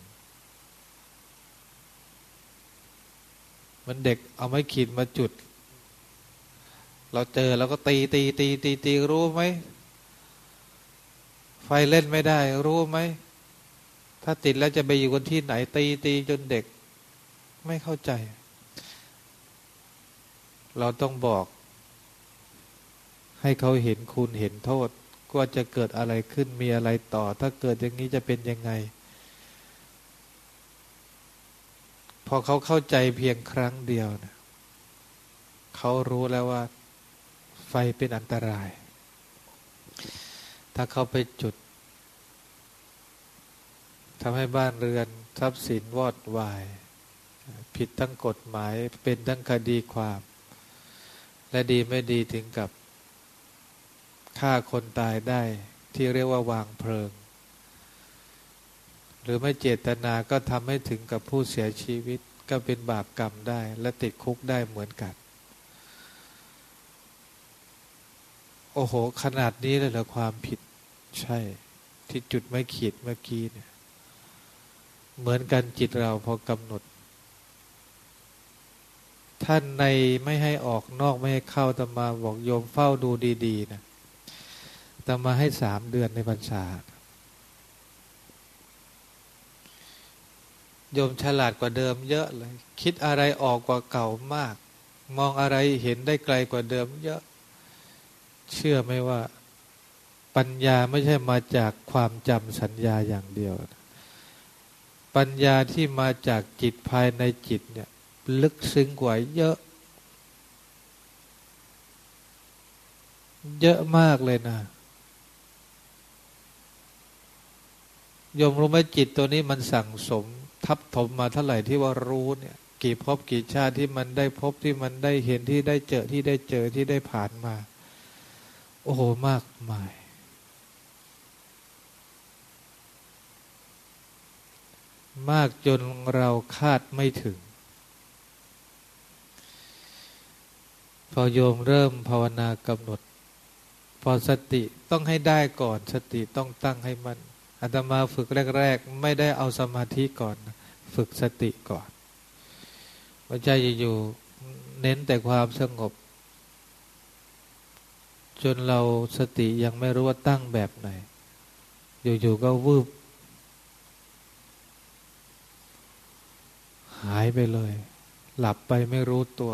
มันเด็กเอาไม้ขีดมาจุด เราเจอเราก็ตีตีตีตีตีรู้ไหมไฟเล่นไม่ได้ รู้ไหมถ้าติดแล้วจะไปอยู่กันที่ไหน ตีตีจนเด็ก ไม่เข้าใจ เราต้องบอก ให้เขาเห็นคุณเห็นโทษว่าจะเกิดอะไรขึ้นมีอะไรต่อ ถ้าเกิดอย่างนี้จะเป็นยังไง พอเขาเข้าใจเพียงครั้งเดียวนะเขารู้แล้วว่า ฟเป็นอันตราย ถ้าเขาไปจุดทำให้บ้านเรือนทรัพย์สินวอดวาย ผิดทั้งกฎหมายเป็นทั้งคดีความ และดีไม่ดีถึงกับฆ่าคนตายได้ที่เรียกว่าวางเพลิง หรือไม่เจตนาก็ทำให้ถึงกับผู้เสียชีวิตก็เป็นบาปกรรมได้ และติดคุกได้เหมือนกัน โอ้โห ขนาดนี้เลยเหรอความผิดใช่ ที่จุดไม่ขีดเมื่อกี้เนี่ย เหมือนกันจิตเราพอกำหนด ท่านในไม่ให้ออกนอกไม่ให้เข้าตมาบอกโยมเฝ้าดูดีๆนะตมาให้สามเดือนในพรรษาโยมฉลาดกว่าเดิมเยอะเลย คิดอะไรออกกว่าเก่ามาก มองอะไรเห็นได้ไกลกว่าเดิมเยอะ เชื่อไหมว่าปัญญาไม่ใช่มาจากความจำสัญญาอย่างเดียว ปัญญาที่มาจากจิตภายในจิตเนี่ยลึกซึ้งกว่าเยอะ เยอะมากเลยนะยมรู้ไหมจิตตัวนี้มันสั่งสม ทับถมมาเท่าไหร่ที่ว่ารู้เนี่ย กี่พบกี่ชาติที่มันได้พบที่มันได้เห็นที่ได้เจอที่ได้เจอที่ได้ผ่านมา โอ้โหมากมาย มากจนเราคาดไม่ถึง พอโยมเริ่มภาวนากำหนด พอสติต้องให้ได้ก่อนสติต้องตั้งให้มันอาตมาฝึกแรก ๆ ไม่ได้เอาสมาธิก่อน ฝึกสติก่อนไม่ใช่อยู่เน้นแต่ความสงบ จนเราสติยังไม่รู้ว่าตั้งแบบไหน อยู่ๆก็วืบ หายไปเลย หลับไปไม่รู้ตัว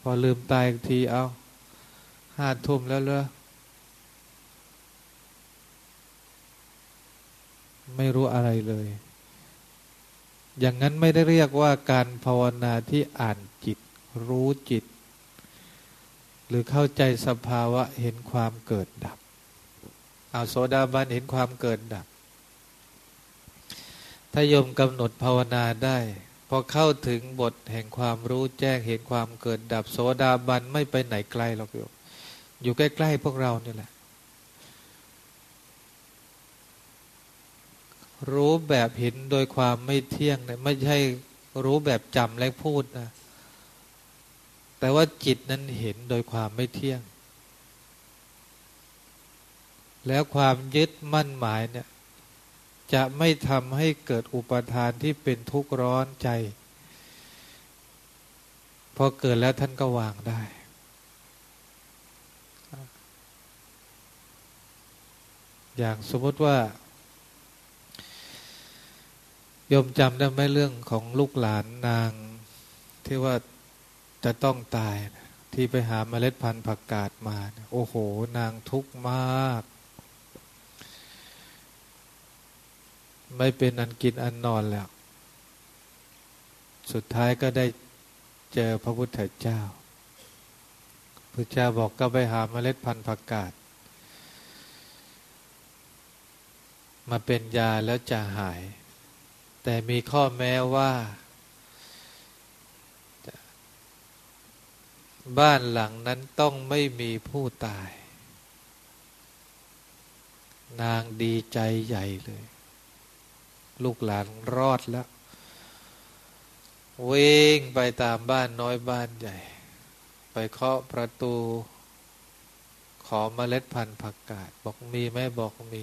พอลืมตายอีกทีเอาห้าทุ่มแล้วเลยไม่รู้อะไรเลย อย่างนั้นไม่ได้เรียกว่าการภาวนาที่อ่านจิต รู้จิต หรือเข้าใจสภาวะเห็นความเกิดดับเอาโสดาบันเห็นความเกิดดับ ถ้าโยมกำหนดภาวนาได้พอเข้าถึงบทแห่งความรู้แจ้งเห็นความเกิดดับ โสดาบันไม่ไปไหนไกลหรอกโยมอยู่ใกล้ๆพวกเรานี่แหละ รู้แบบเห็นโดยความไม่เที่ยงเนี่ยไม่ใช่รู้แบบจำและพูดนะ แต่ว่าจิตนั้นเห็นโดยความไม่เที่ยง แล้วความยึดมั่นหมายเนี่ย จะไม่ทำให้เกิดอุปทานที่เป็นทุกข์ร้อนใจ พอเกิดแล้วท่านก็วางได้ อย่างสมมติว่ายมจำได้ไหมเรื่องของลูกหลานนางที่ว่า จะต้องตาย ที่ไปหาเมล็ดพันธุ์ผักกาดมา โอ้โห นางทุกข์มาก ไม่เป็นอันกินอันนอนแล้ว สุดท้ายก็ได้เจอพระพุทธเจ้าพระเจ้าบอกก็ไปหาเมล็ดพันธุ์ผักกาดมาเป็นยาแล้วจะหาย แต่มีข้อแม้ว่า บ้านหลังนั้นต้องไม่มีผู้ตาย นางดีใจใหญ่เลย ลูกหลานรอดแล้ววิ่งไปตามบ้านน้อยบ้านใหญ่ ไปเคาะประตู ขอมเมล็ดพันธุ์ผักกาดบอกมีไหมบอกมี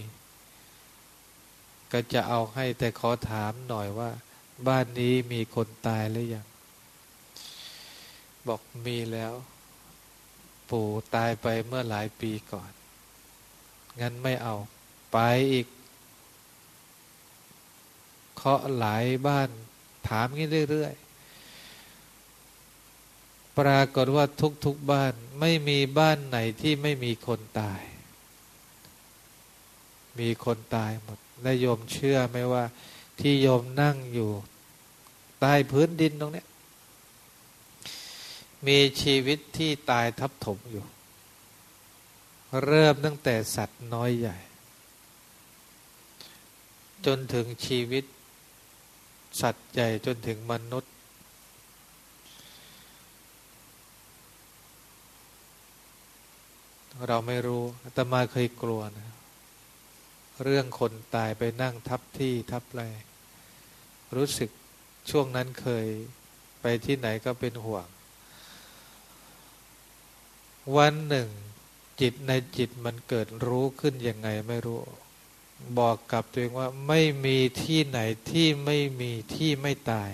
ก็จะเอาให้แต่ขอถามหน่อยว่า บ้านนี้มีคนตายหรือยัง บอกมีแล้ว ปู่ตายไปเมื่อหลายปีก่อน งั้นไม่เอา ไปอีก เคาะหลายบ้าน ถามงี้เรื่อยๆ ปรากฏว่าทุกๆบ้านไม่มีบ้านไหนที่ไม่มีคนตาย มีคนตายหมดและโยมเชื่อไหมว่า ที่โยมนั่งอยู่ ใต้พื้นดินตรงนี้ มีชีวิตที่ตายทับถมอยู่ เริ่มตั้งแต่สัตว์น้อยใหญ่ จนถึงชีวิต สัตว์ใหญ่จนถึงมนุษย์ เราไม่รู้แต่มาเคยกลัวนะ เรื่องคนตายไปนั่งทับที่ทับไรรู้สึกช่วงนั้นเคยไปที่ไหนก็เป็นห่วง วันหนึ่ง จิตในจิตมันเกิดรู้ขึ้นยังไงไม่รู้ บอกกับตัวเองว่าไม่มีที่ไหนที่ไม่มีที่ไม่ตาย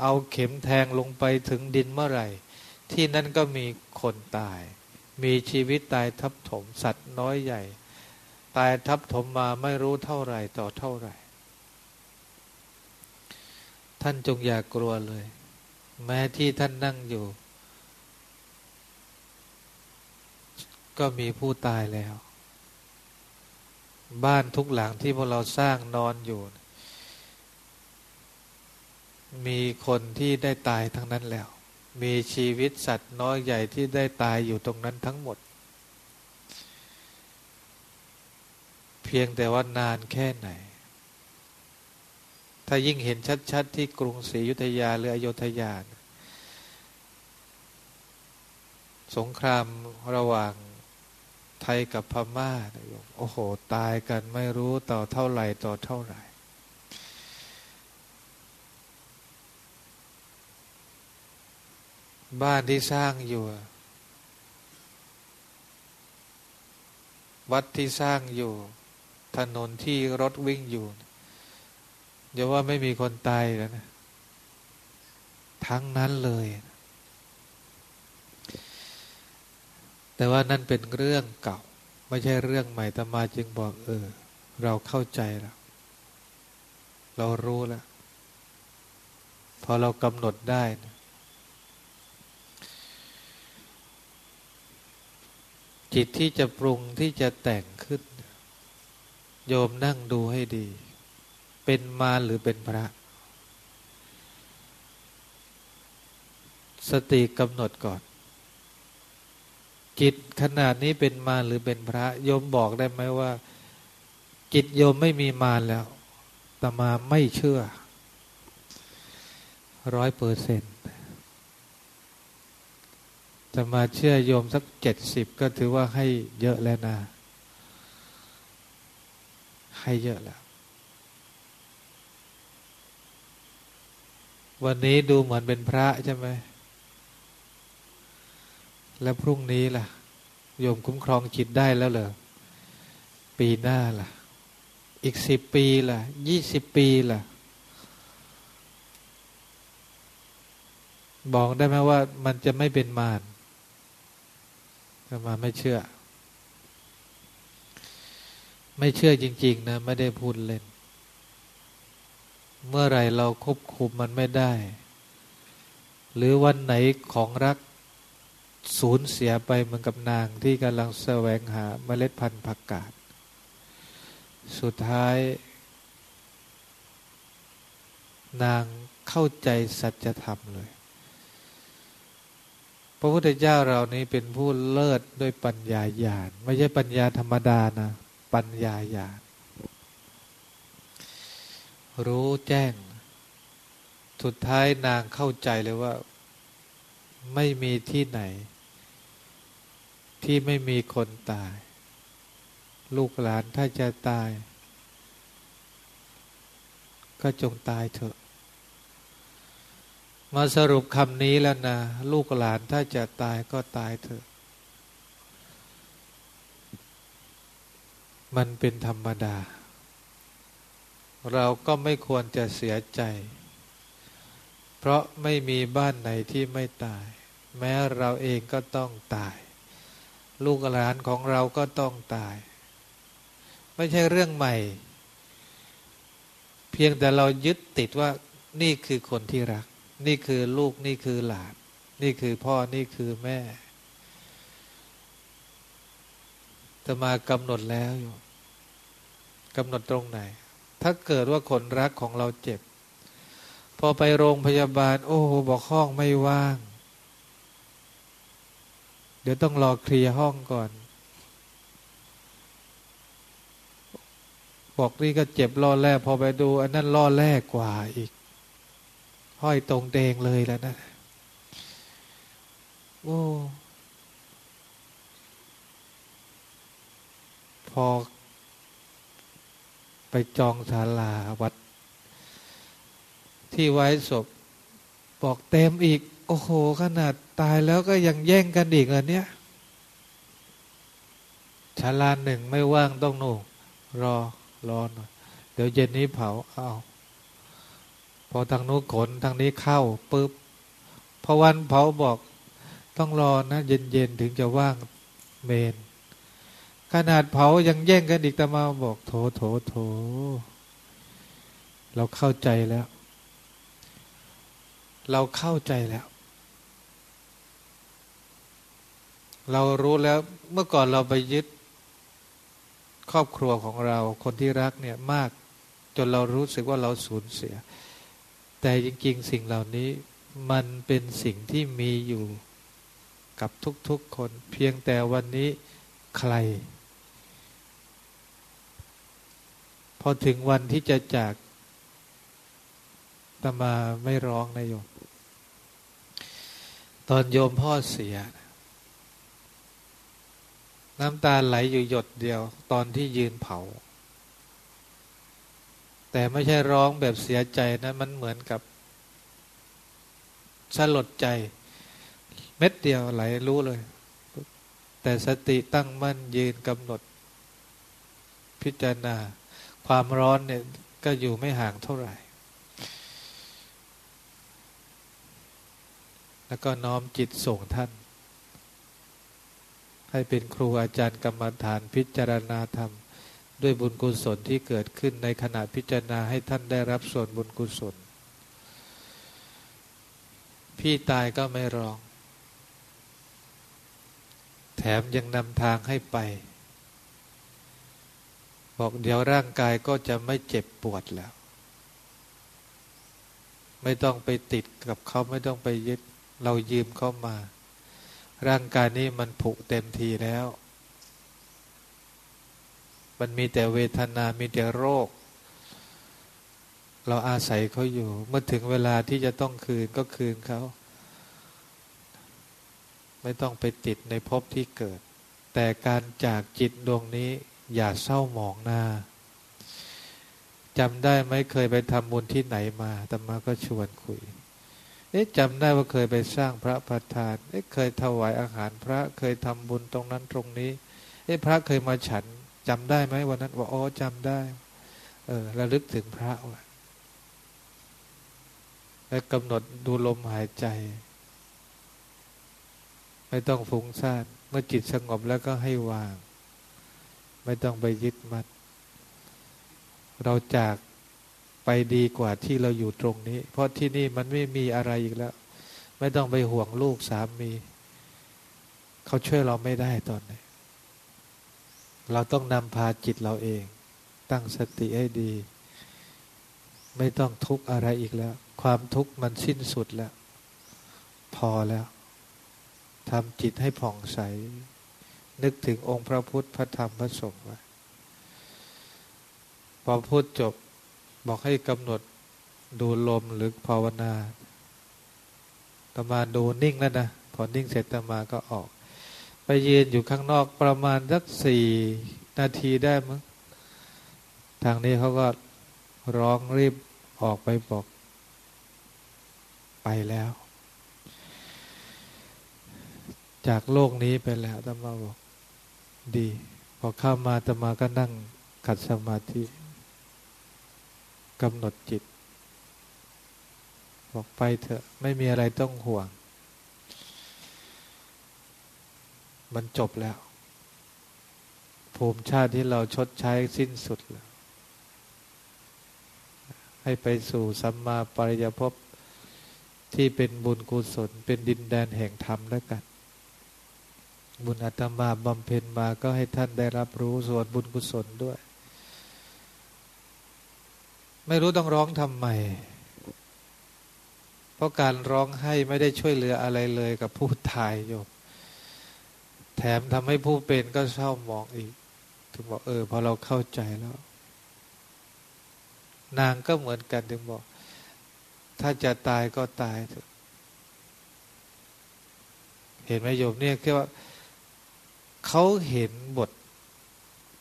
เอาเข็มแทงลงไปถึงดินเมื่อไหร่ ที่นั่นก็มีคนตาย มีชีวิตตายทับถมสัตว์น้อยใหญ่ ตายทับถมมาไม่รู้เท่าไหร่ต่อเท่าไหร่ ท่านจงอย่ากกลัวเลย แม้ที่ท่านนั่งอยู่ ก็มีผู้ตายแล้ว บ้านทุกหลังที่พวกเราสร้างนอนอยู่ มีคนที่ได้ตายทั้งนั้นแล้ว มีชีวิตสัตว์น้อยใหญ่ที่ได้ตายอยู่ตรงนั้นทั้งหมด เพียงแต่ว่านานแค่ไหน ถ้ายิ่งเห็นชัด ๆ ที่กรุงศรีอยุธยาหรืออโยธยาสงครามระหว่าง ไทยกับพม่าโอ้โห ตายกันไม่รู้ต่อเท่าไหร่ต่อเท่าไหร่ บ้านที่สร้างอยู่ วัดที่สร้างอยู่ ถนนที่รถวิ่งอยู่อย่าว่าไม่มีคนตายแล้วนะ ทั้งนั้นเลย แต่ว่านั่นเป็นเรื่องเก่า ไม่ใช่เรื่องใหม่ตมาจึงบอกเออ เราเข้าใจแล้ว เรารู้แล้วพอเรากำหนดได้นะจิตที่จะปรุงที่จะแต่งขึ้น โยมนั่งดูให้ดี เป็นมาหรือเป็นพระ สติกำหนดก่อน กิจขนาดนี้เป็นมารหรือเป็นพระโยมบอกได้ไหมว่ากิจโยมไม่มีมารแล้วแตมาไม่เชื่อร้อยเปอร์เซนต์ตมาเชื่อโยมสักเจ็ดสิบก็ถือว่าให้เยอะแล้วนะให้เยอะแล้ว วันนี้ดูเหมือนเป็นพระใช่ไหม แล้วพรุ่งนี้ล่ะ โยมคุ้มครองจิตได้แล้วเหรอปีหน้าล่ะ อีกสิบปีล่ะยี่สิบปีล่ะ บอกได้ไหมว่ามันจะไม่เป็นมารมาไม่เชื่อ ไม่เชื่อจริง ๆ นะ ไม่ได้พูดเล่น เมื่อไรเราควบคุมมันไม่ได้ หรือวันไหนของรัก สูญเสียไปเหมือนกับนางที่กำลังแสวงหาเมล็ดพันธุ์ผักกาด สุดท้าย นางเข้าใจสัจธรรมเลย พระพุทธเจ้าเรานี้เป็นผู้เลิศด้วยปัญญาญาณ ไม่ใช่ปัญญาธรรมดานะ ปัญญาญาณ รู้แจ้ง สุดท้ายนางเข้าใจเลยว่าไม่มีที่ไหน ที่ไม่มีคนตาย ลูกหลานถ้าจะตาย ก็จงตายเถอะ มาสรุปคำนี้แล้วนะ ลูกหลานถ้าจะตายก็ตายเถอะ มันเป็นธรรมดา เราก็ไม่ควรจะเสียใจ เพราะไม่มีบ้านไหนที่ไม่ตาย แม้เราเองก็ต้องตาย ลูกหลานของเราก็ต้องตาย ไม่ใช่เรื่องใหม่ เพียงแต่เรายึดติดว่านี่คือคนที่รัก นี่คือลูกนี่คือหลาน นี่คือพ่อนี่คือแม่จะมากำหนดแล้วอยู่กำหนดตรงไหน ถ้าเกิดว่าคนรักของเราเจ็บ พอไปโรงพยาบาล โอ้โหบอกห้องไม่ว่าง เดี๋ยวต้องรอเคลียร์ห้องก่อน บอกนี่ก็เจ็บรอแรกพอไปดู อันนั้นรอแรกกว่าอีก ห้อยตรงเดงเลยแล้วนะโอ้พอ ไปจองศาลาวัด ที่ไว้ศพบอกเต็มอีก โอ้โห ขนาดตายแล้วก็ยังแย่งกันอีกเลยเนี่ยศาลาหนึ่งไม่ว่างต้องหนูรอรอหน่อยเดี๋ยวเย็นนี้เผาเอาพอทางนู้นขนทางนี้เข้าปุ๊บพอวันเผาบอกต้องรอนะ เย็นๆถึงจะว่างเมน ขนาดเผายังแย่งกันอีกแต่มาบอกโถโถโถ เราเข้าใจแล้ว เราเข้าใจแล้ว เรารู้แล้วเมื่อก่อนเราไปยึดครอบครัวของเราคนที่รักเนี่ยมากจนเรารู้สึกว่าเราสูญเสีย แต่จริงๆ สิ่งเหล่านี้มันเป็นสิ่งที่มีอยู่กับทุกๆคน เพียงแต่วันนี้ใคร พอถึงวันที่จะจากตมาไม่ร้องนะโยม ตอนโยมพ่อเสียน้ น้ำตาไหลอยู่หยดเดียว ตอนที่ยืนเผา แต่ไม่ใช่ร้องแบบเสียใจนะมันเหมือนกับสลดใจ เม็ดเดียวไหลรู้เลย แต่สติตั้งมั่นยืนกำหนด พิจารณา ความร้อนเนี่ยก็อยู่ไม่ห่างเท่าไหร่ แล้วก็น้อมจิตส่งท่าน ให้เป็นครูอาจารย์กรรมฐานพิจารณาธรรม ด้วยบุญกุศลที่เกิดขึ้นในขณะพิจารณาให้ท่านได้รับส่วนบุญกุศล พี่ตายก็ไม่ร้อง แถมยังนำทางให้ไป บอกเดี๋ยวร่างกายก็จะไม่เจ็บปวดแล้ว ไม่ต้องไปติดกับเขาไม่ต้องไปยึดเรายืมเขามา ร่างกายนี้มันผุเต็มทีแล้ว มันมีแต่เวทนา มีแต่โรค เราอาศัยเขาอยู่ เมื่อถึงเวลาที่จะต้องคืนก็คืนเขา ไม่ต้องไปติดในภพที่เกิด แต่การจากจิตดวงนี้อย่าเศร้าหมองหน้าจำได้ไหมเคยไปทำบุญที่ไหนมาแต่มาก็ชวนคุย เอ๊ะจำได้ว่าเคยไปสร้างพระประธานเอ๊ะเคยถวายอาหารพระเคยทำบุญตรงนั้นตรงนี้ เอ๊ะพระเคยมาฉันจำได้ไหมวันนั้นว่าอ๋อจำได้ เออระลึกถึงพระว่ะแล้วกำหนดดูลมหายใจ ไม่ต้องฟุ้งซ่านเมื่อจิตสงบแล้วก็ให้วาง ไม่ต้องไปยึดมัด เราจาก ไปดีกว่าที่เราอยู่ตรงนี้ เพราะที่นี่มันไม่มีอะไรอีกแล้ว ไม่ต้องไปห่วงลูกสามี เขาช่วยเราไม่ได้ตอนนี้ เราต้องนำพาจิตเราเอง ตั้งสติให้ดี ไม่ต้องทุกข์อะไรอีกแล้ว ความทุกข์มันสิ้นสุดแล้ว พอแล้วทำจิตให้ผ่องใส นึกถึงองค์พระพุทธพระธรรมพระสงฆ์ไว้พอพูดจบ บอกให้กำหนดดูลมหรือภาวนาตมาดูนิ่งแล้วนะ พอนิ่งเสร็จตมาก็ออก ไปยืนอยู่ข้างนอกประมาณสักสี่นาทีได้มั้ง ทางนี้เขาก็ร้องรีบออกไปบอก ไปแล้ว จากโลกนี้ไปแล้วตมาบอก ดี พอเข้ามาตมาก็นั่งขัดสมาธิ กำหนดจิต บอกไปเถอะ ไม่มีอะไรต้องห่วง มันจบแล้ว ภูมิชาติที่เราชดใช้สิ้นสุดแล้ว ให้ไปสู่สัมมาปริยภพที่เป็นบุญกุศล เป็นดินแดนแห่งธรรมแล้วกัน บุญอาตมาบำเพ็ญมาก็ให้ท่านได้รับรู้ส่วนบุญกุศลด้วย ไม่รู้ต้องร้องทำไม เพราะการร้องให้ไม่ได้ช่วยเหลืออะไรเลยกับผู้ตายโยม แถมทำให้ผู้เป็นก็เศร้ามองอีก ถึงบอกเออพอเราเข้าใจแล้ว นางก็เหมือนกันถึงบอก ถ้าจะตายก็ตายเถอะเห็นไหมโยมเนี่ยคือว่าเขาเห็นบท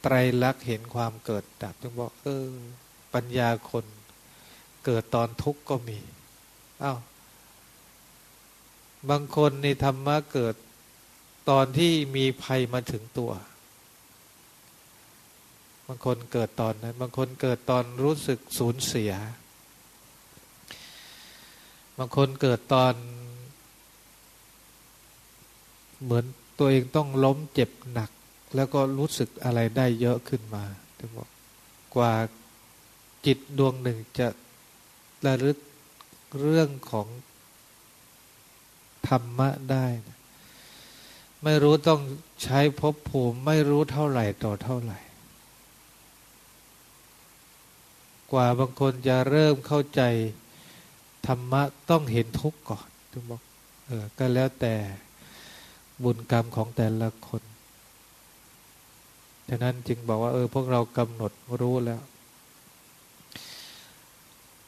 ไตรลักษณ์เห็นความเกิดดับจึงบอก เออ ปัญญาคนเกิดตอนทุกข์ก็มีอา้าวบางคนในธรรมะเกิดตอนที่มีภัยมาถึงตัว บางคนเกิดตอนนั้น บางคนเกิดตอนรู้สึกสูญเสีย บางคนเกิดตอน เหมือนตัวเองต้องล้มเจ็บหนัก แล้วก็รู้สึกอะไรได้เยอะขึ้นมาถึงบอกกว่า จิตดวงหนึ่งจะระลึกเรื่องของธรรมะได้นะไม่รู้ต้องใช้ภพภูมิ ไม่รู้เท่าไหร่ต่อเท่าไหร่ กว่าบางคนจะเริ่มเข้าใจธรรมะต้องเห็นทุกข์ก่อนถึงบอกเออก็แล้วแต่บุญกรรมของแต่ละคน ฉะนั้นจึงบอกว่า เออ พวกเรากำหนดรู้แล้ว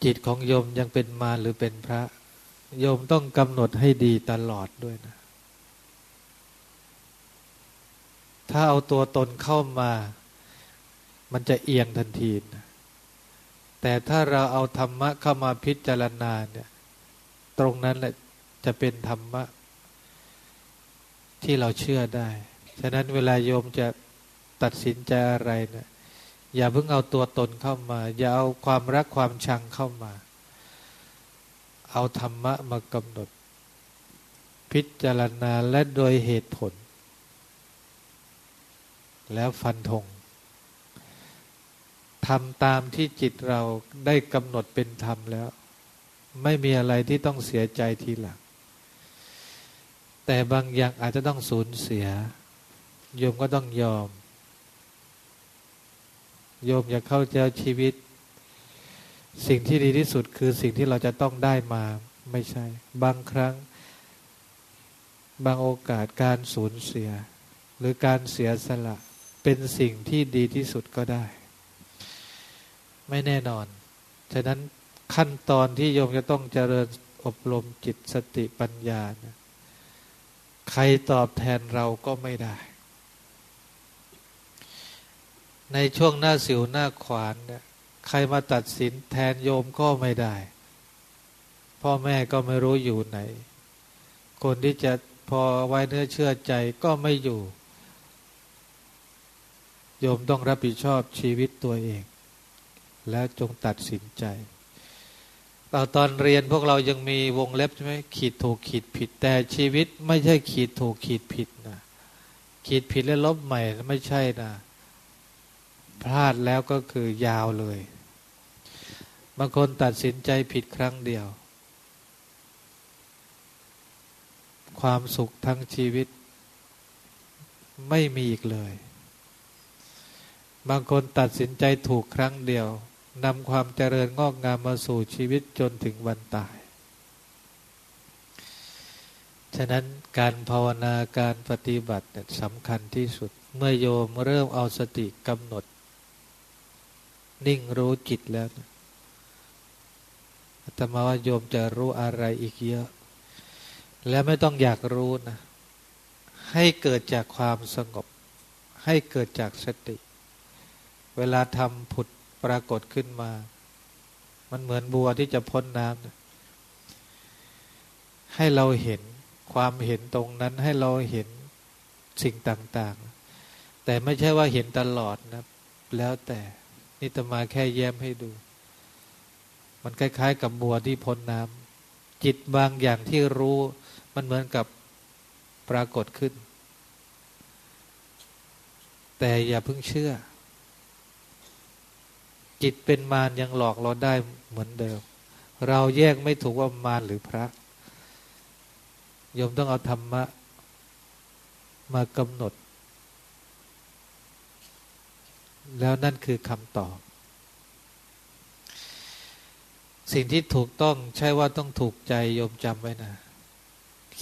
จิตของโยมยังเป็นมาหรือเป็นพระ โยมต้องกำหนดให้ดีตลอดด้วยนะ ถ้าเอาตัวตนเข้ามา มันจะเอียงทันทีนะแต่ถ้าเราเอาธรรมะเข้ามาพิจารณาเนี่ย ตรงนั้นแหละจะเป็นธรรมะ ที่เราเชื่อได้ ฉะนั้นเวลาโยมจะตัดสินใจอะไรเนะี่ย อย่าเพิ่งเอาตัวตนเข้ามา อย่าเอาความรักความชังเข้ามา เอาธรรมะมากำหนด พิจารณาและโดยเหตุผล แล้วฟันธงทำตามที่จิตเราได้กำหนดเป็นธรรมแล้ว ไม่มีอะไรที่ต้องเสียใจทีหลังแต่บางอย่างอาจจะต้องสูญเสียโยมก็ต้องยอม โยมอยากเข้าใจชีวิต สิ่งที่ดีที่สุดคือสิ่งที่เราจะต้องได้มาไม่ใช่ บางครั้ง บางโอกาสการสูญเสีย หรือการเสียสละ เป็นสิ่งที่ดีที่สุดก็ได้ ไม่แน่นอน ฉะนั้นขั้นตอนที่โยมจะต้องเจริญอบรมจิตสติปัญญานะใครตอบแทนเราก็ไม่ได้ ในช่วงหน้าสิวหน้าขวานเนี่ยใครมาตัดสินแทนโยมก็ไม่ได้ พ่อแม่ก็ไม่รู้อยู่ไหน คนที่จะพอไว้เนื้อเชื่อใจก็ไม่อยู่ โยมต้องรับผิดชอบชีวิตตัวเอง แล้วจงตัดสินใจตอนตอนเรียนพวกเรายังมีวงเล็บใช่ไหมขีดถูกขีดผิด แต่ชีวิตไม่ใช่ขีดถูกขีดผิดนะขีดผิดแล้วลบใหม่ไม่ใช่นะ พลาดแล้วก็คือยาวเลย บางคนตัดสินใจผิดครั้งเดียว ความสุขทั้งชีวิต ไม่มีอีกเลย บางคนตัดสินใจถูกครั้งเดียวนำความเจริญงอกงามมาสู่ชีวิตจนถึงวันตาย ฉะนั้นการภาวนาการปฏิบัติสำคัญที่สุด เมื่อโยมเริ่มเอาสติกำหนด นิ่งรู้จิตแล้วอาตมาว่าโยมจะรู้อะไรอีกเยอะ และไม่ต้องอยากรู้นะ ให้เกิดจากความสงบ ให้เกิดจากสติ เวลาทำผุดปรากฏขึ้นมา มันเหมือนบัวที่จะพ้นน้ำให้เราเห็นความเห็นตรงนั้นให้เราเห็นสิ่งต่าง ๆ แต่ไม่ใช่ว่าเห็นตลอดนะ แล้วแต่ นี่ตมาแค่แย้มให้ดู มันคล้าย ๆ กับบัวที่พ้นน้ำจิตบางอย่างที่รู้มันเหมือนกับปรากฏขึ้น แต่อย่าเพิ่งเชื่อ จิตเป็นมารยังหลอกเราได้เหมือนเดิม เราแยกไม่ถูกว่ามารหรือพระโยมต้องเอาธรรมะ มากำหนด แล้วนั่นคือคำตอบ สิ่งที่ถูกต้องใช่ว่าต้องถูกใจโยมจำไว้นะ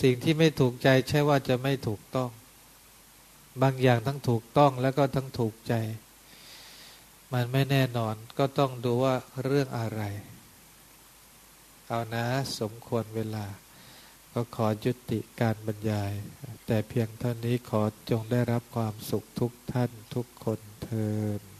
สิ่งที่ไม่ถูกใจใช่ว่าจะไม่ถูกต้อง บางอย่างทั้งถูกต้องแล้วก็ทั้งถูกใจ มันไม่แน่นอนก็ต้องดูว่าเรื่องอะไร เอานะสมควรเวลา ก็ขอยุติการบรรยาย แต่เพียงเท่านี้ขอจงได้รับความสุขทุกท่านทุกคน เทอ